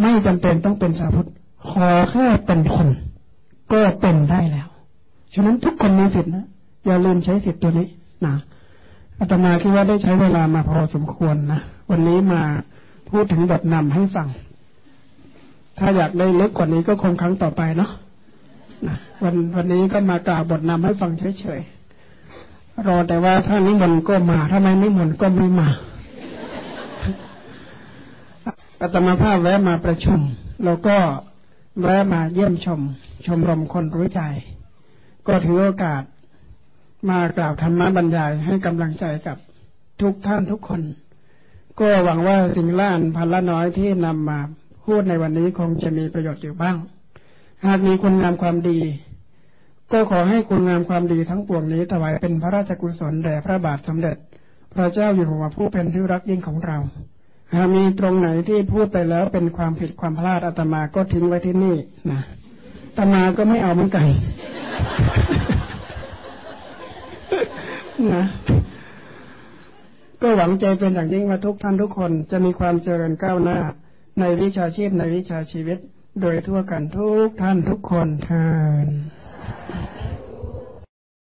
ไม่จำเป็นต้องเป็นชาวพุทธขอแค่เป็นคน ก็เป็นได้แล้ว ฉะนั้นทุกคนมีสิทธินะอย่าลืมใช้สิทธิตัวนี้นะอาตมาคิดว่าได้ใช้เวลามาพอสมควรนะวันนี้มาพูดถึงบทนำให้ฟัง ถ้าอยากได้เลึกกว่านี้ก็คงครั้งต่อไปเนาะ นะวันวันนี้ก็มากล่าวบทนำให้ฟังเฉยๆ รอแต่ว่าถ้านิมนต์ก็มา ถ้าไม่นิมนต์ก็ไม่มาอาตมาภาพแวะมาประชุม แล้วก็แวะมาเยี่ยมชม ชมรมคนรู้ใจ ก็ถือโอกาสมากล่าวธรรมะบรรยายให้กำลังใจกับทุกท่านทุกคน ก็หวังว่าสิ่งล้านพันละน้อยที่นำมาพูดในวันนี้คงจะมีประโยชน์อยู่บ้าง หากมีคุณงามความดี ก็ขอให้คุณงามความดีทั้งปวงนี้ถวายเป็นพระราชกุศลแด่พระบาทสมเด็จ พระเจ้าอยู่หัวผู้เป็นที่รักยิ่งของเรา หากมีตรงไหนที่พูดไปแล้วเป็นความผิดความพลาดอาตมาก็ทิ้งไว้ที่นี่นะอาตมาก็ไม่เอาเหมือนกันนะก็หวังใจเป็นอย่างยิ่งว่าทุกท่านทุกคนจะมีความเจริญก้าวหน้าในวิชาชีพในวิชาชีวิต โดยทั่วกันทุกท่านทุกคนเทิน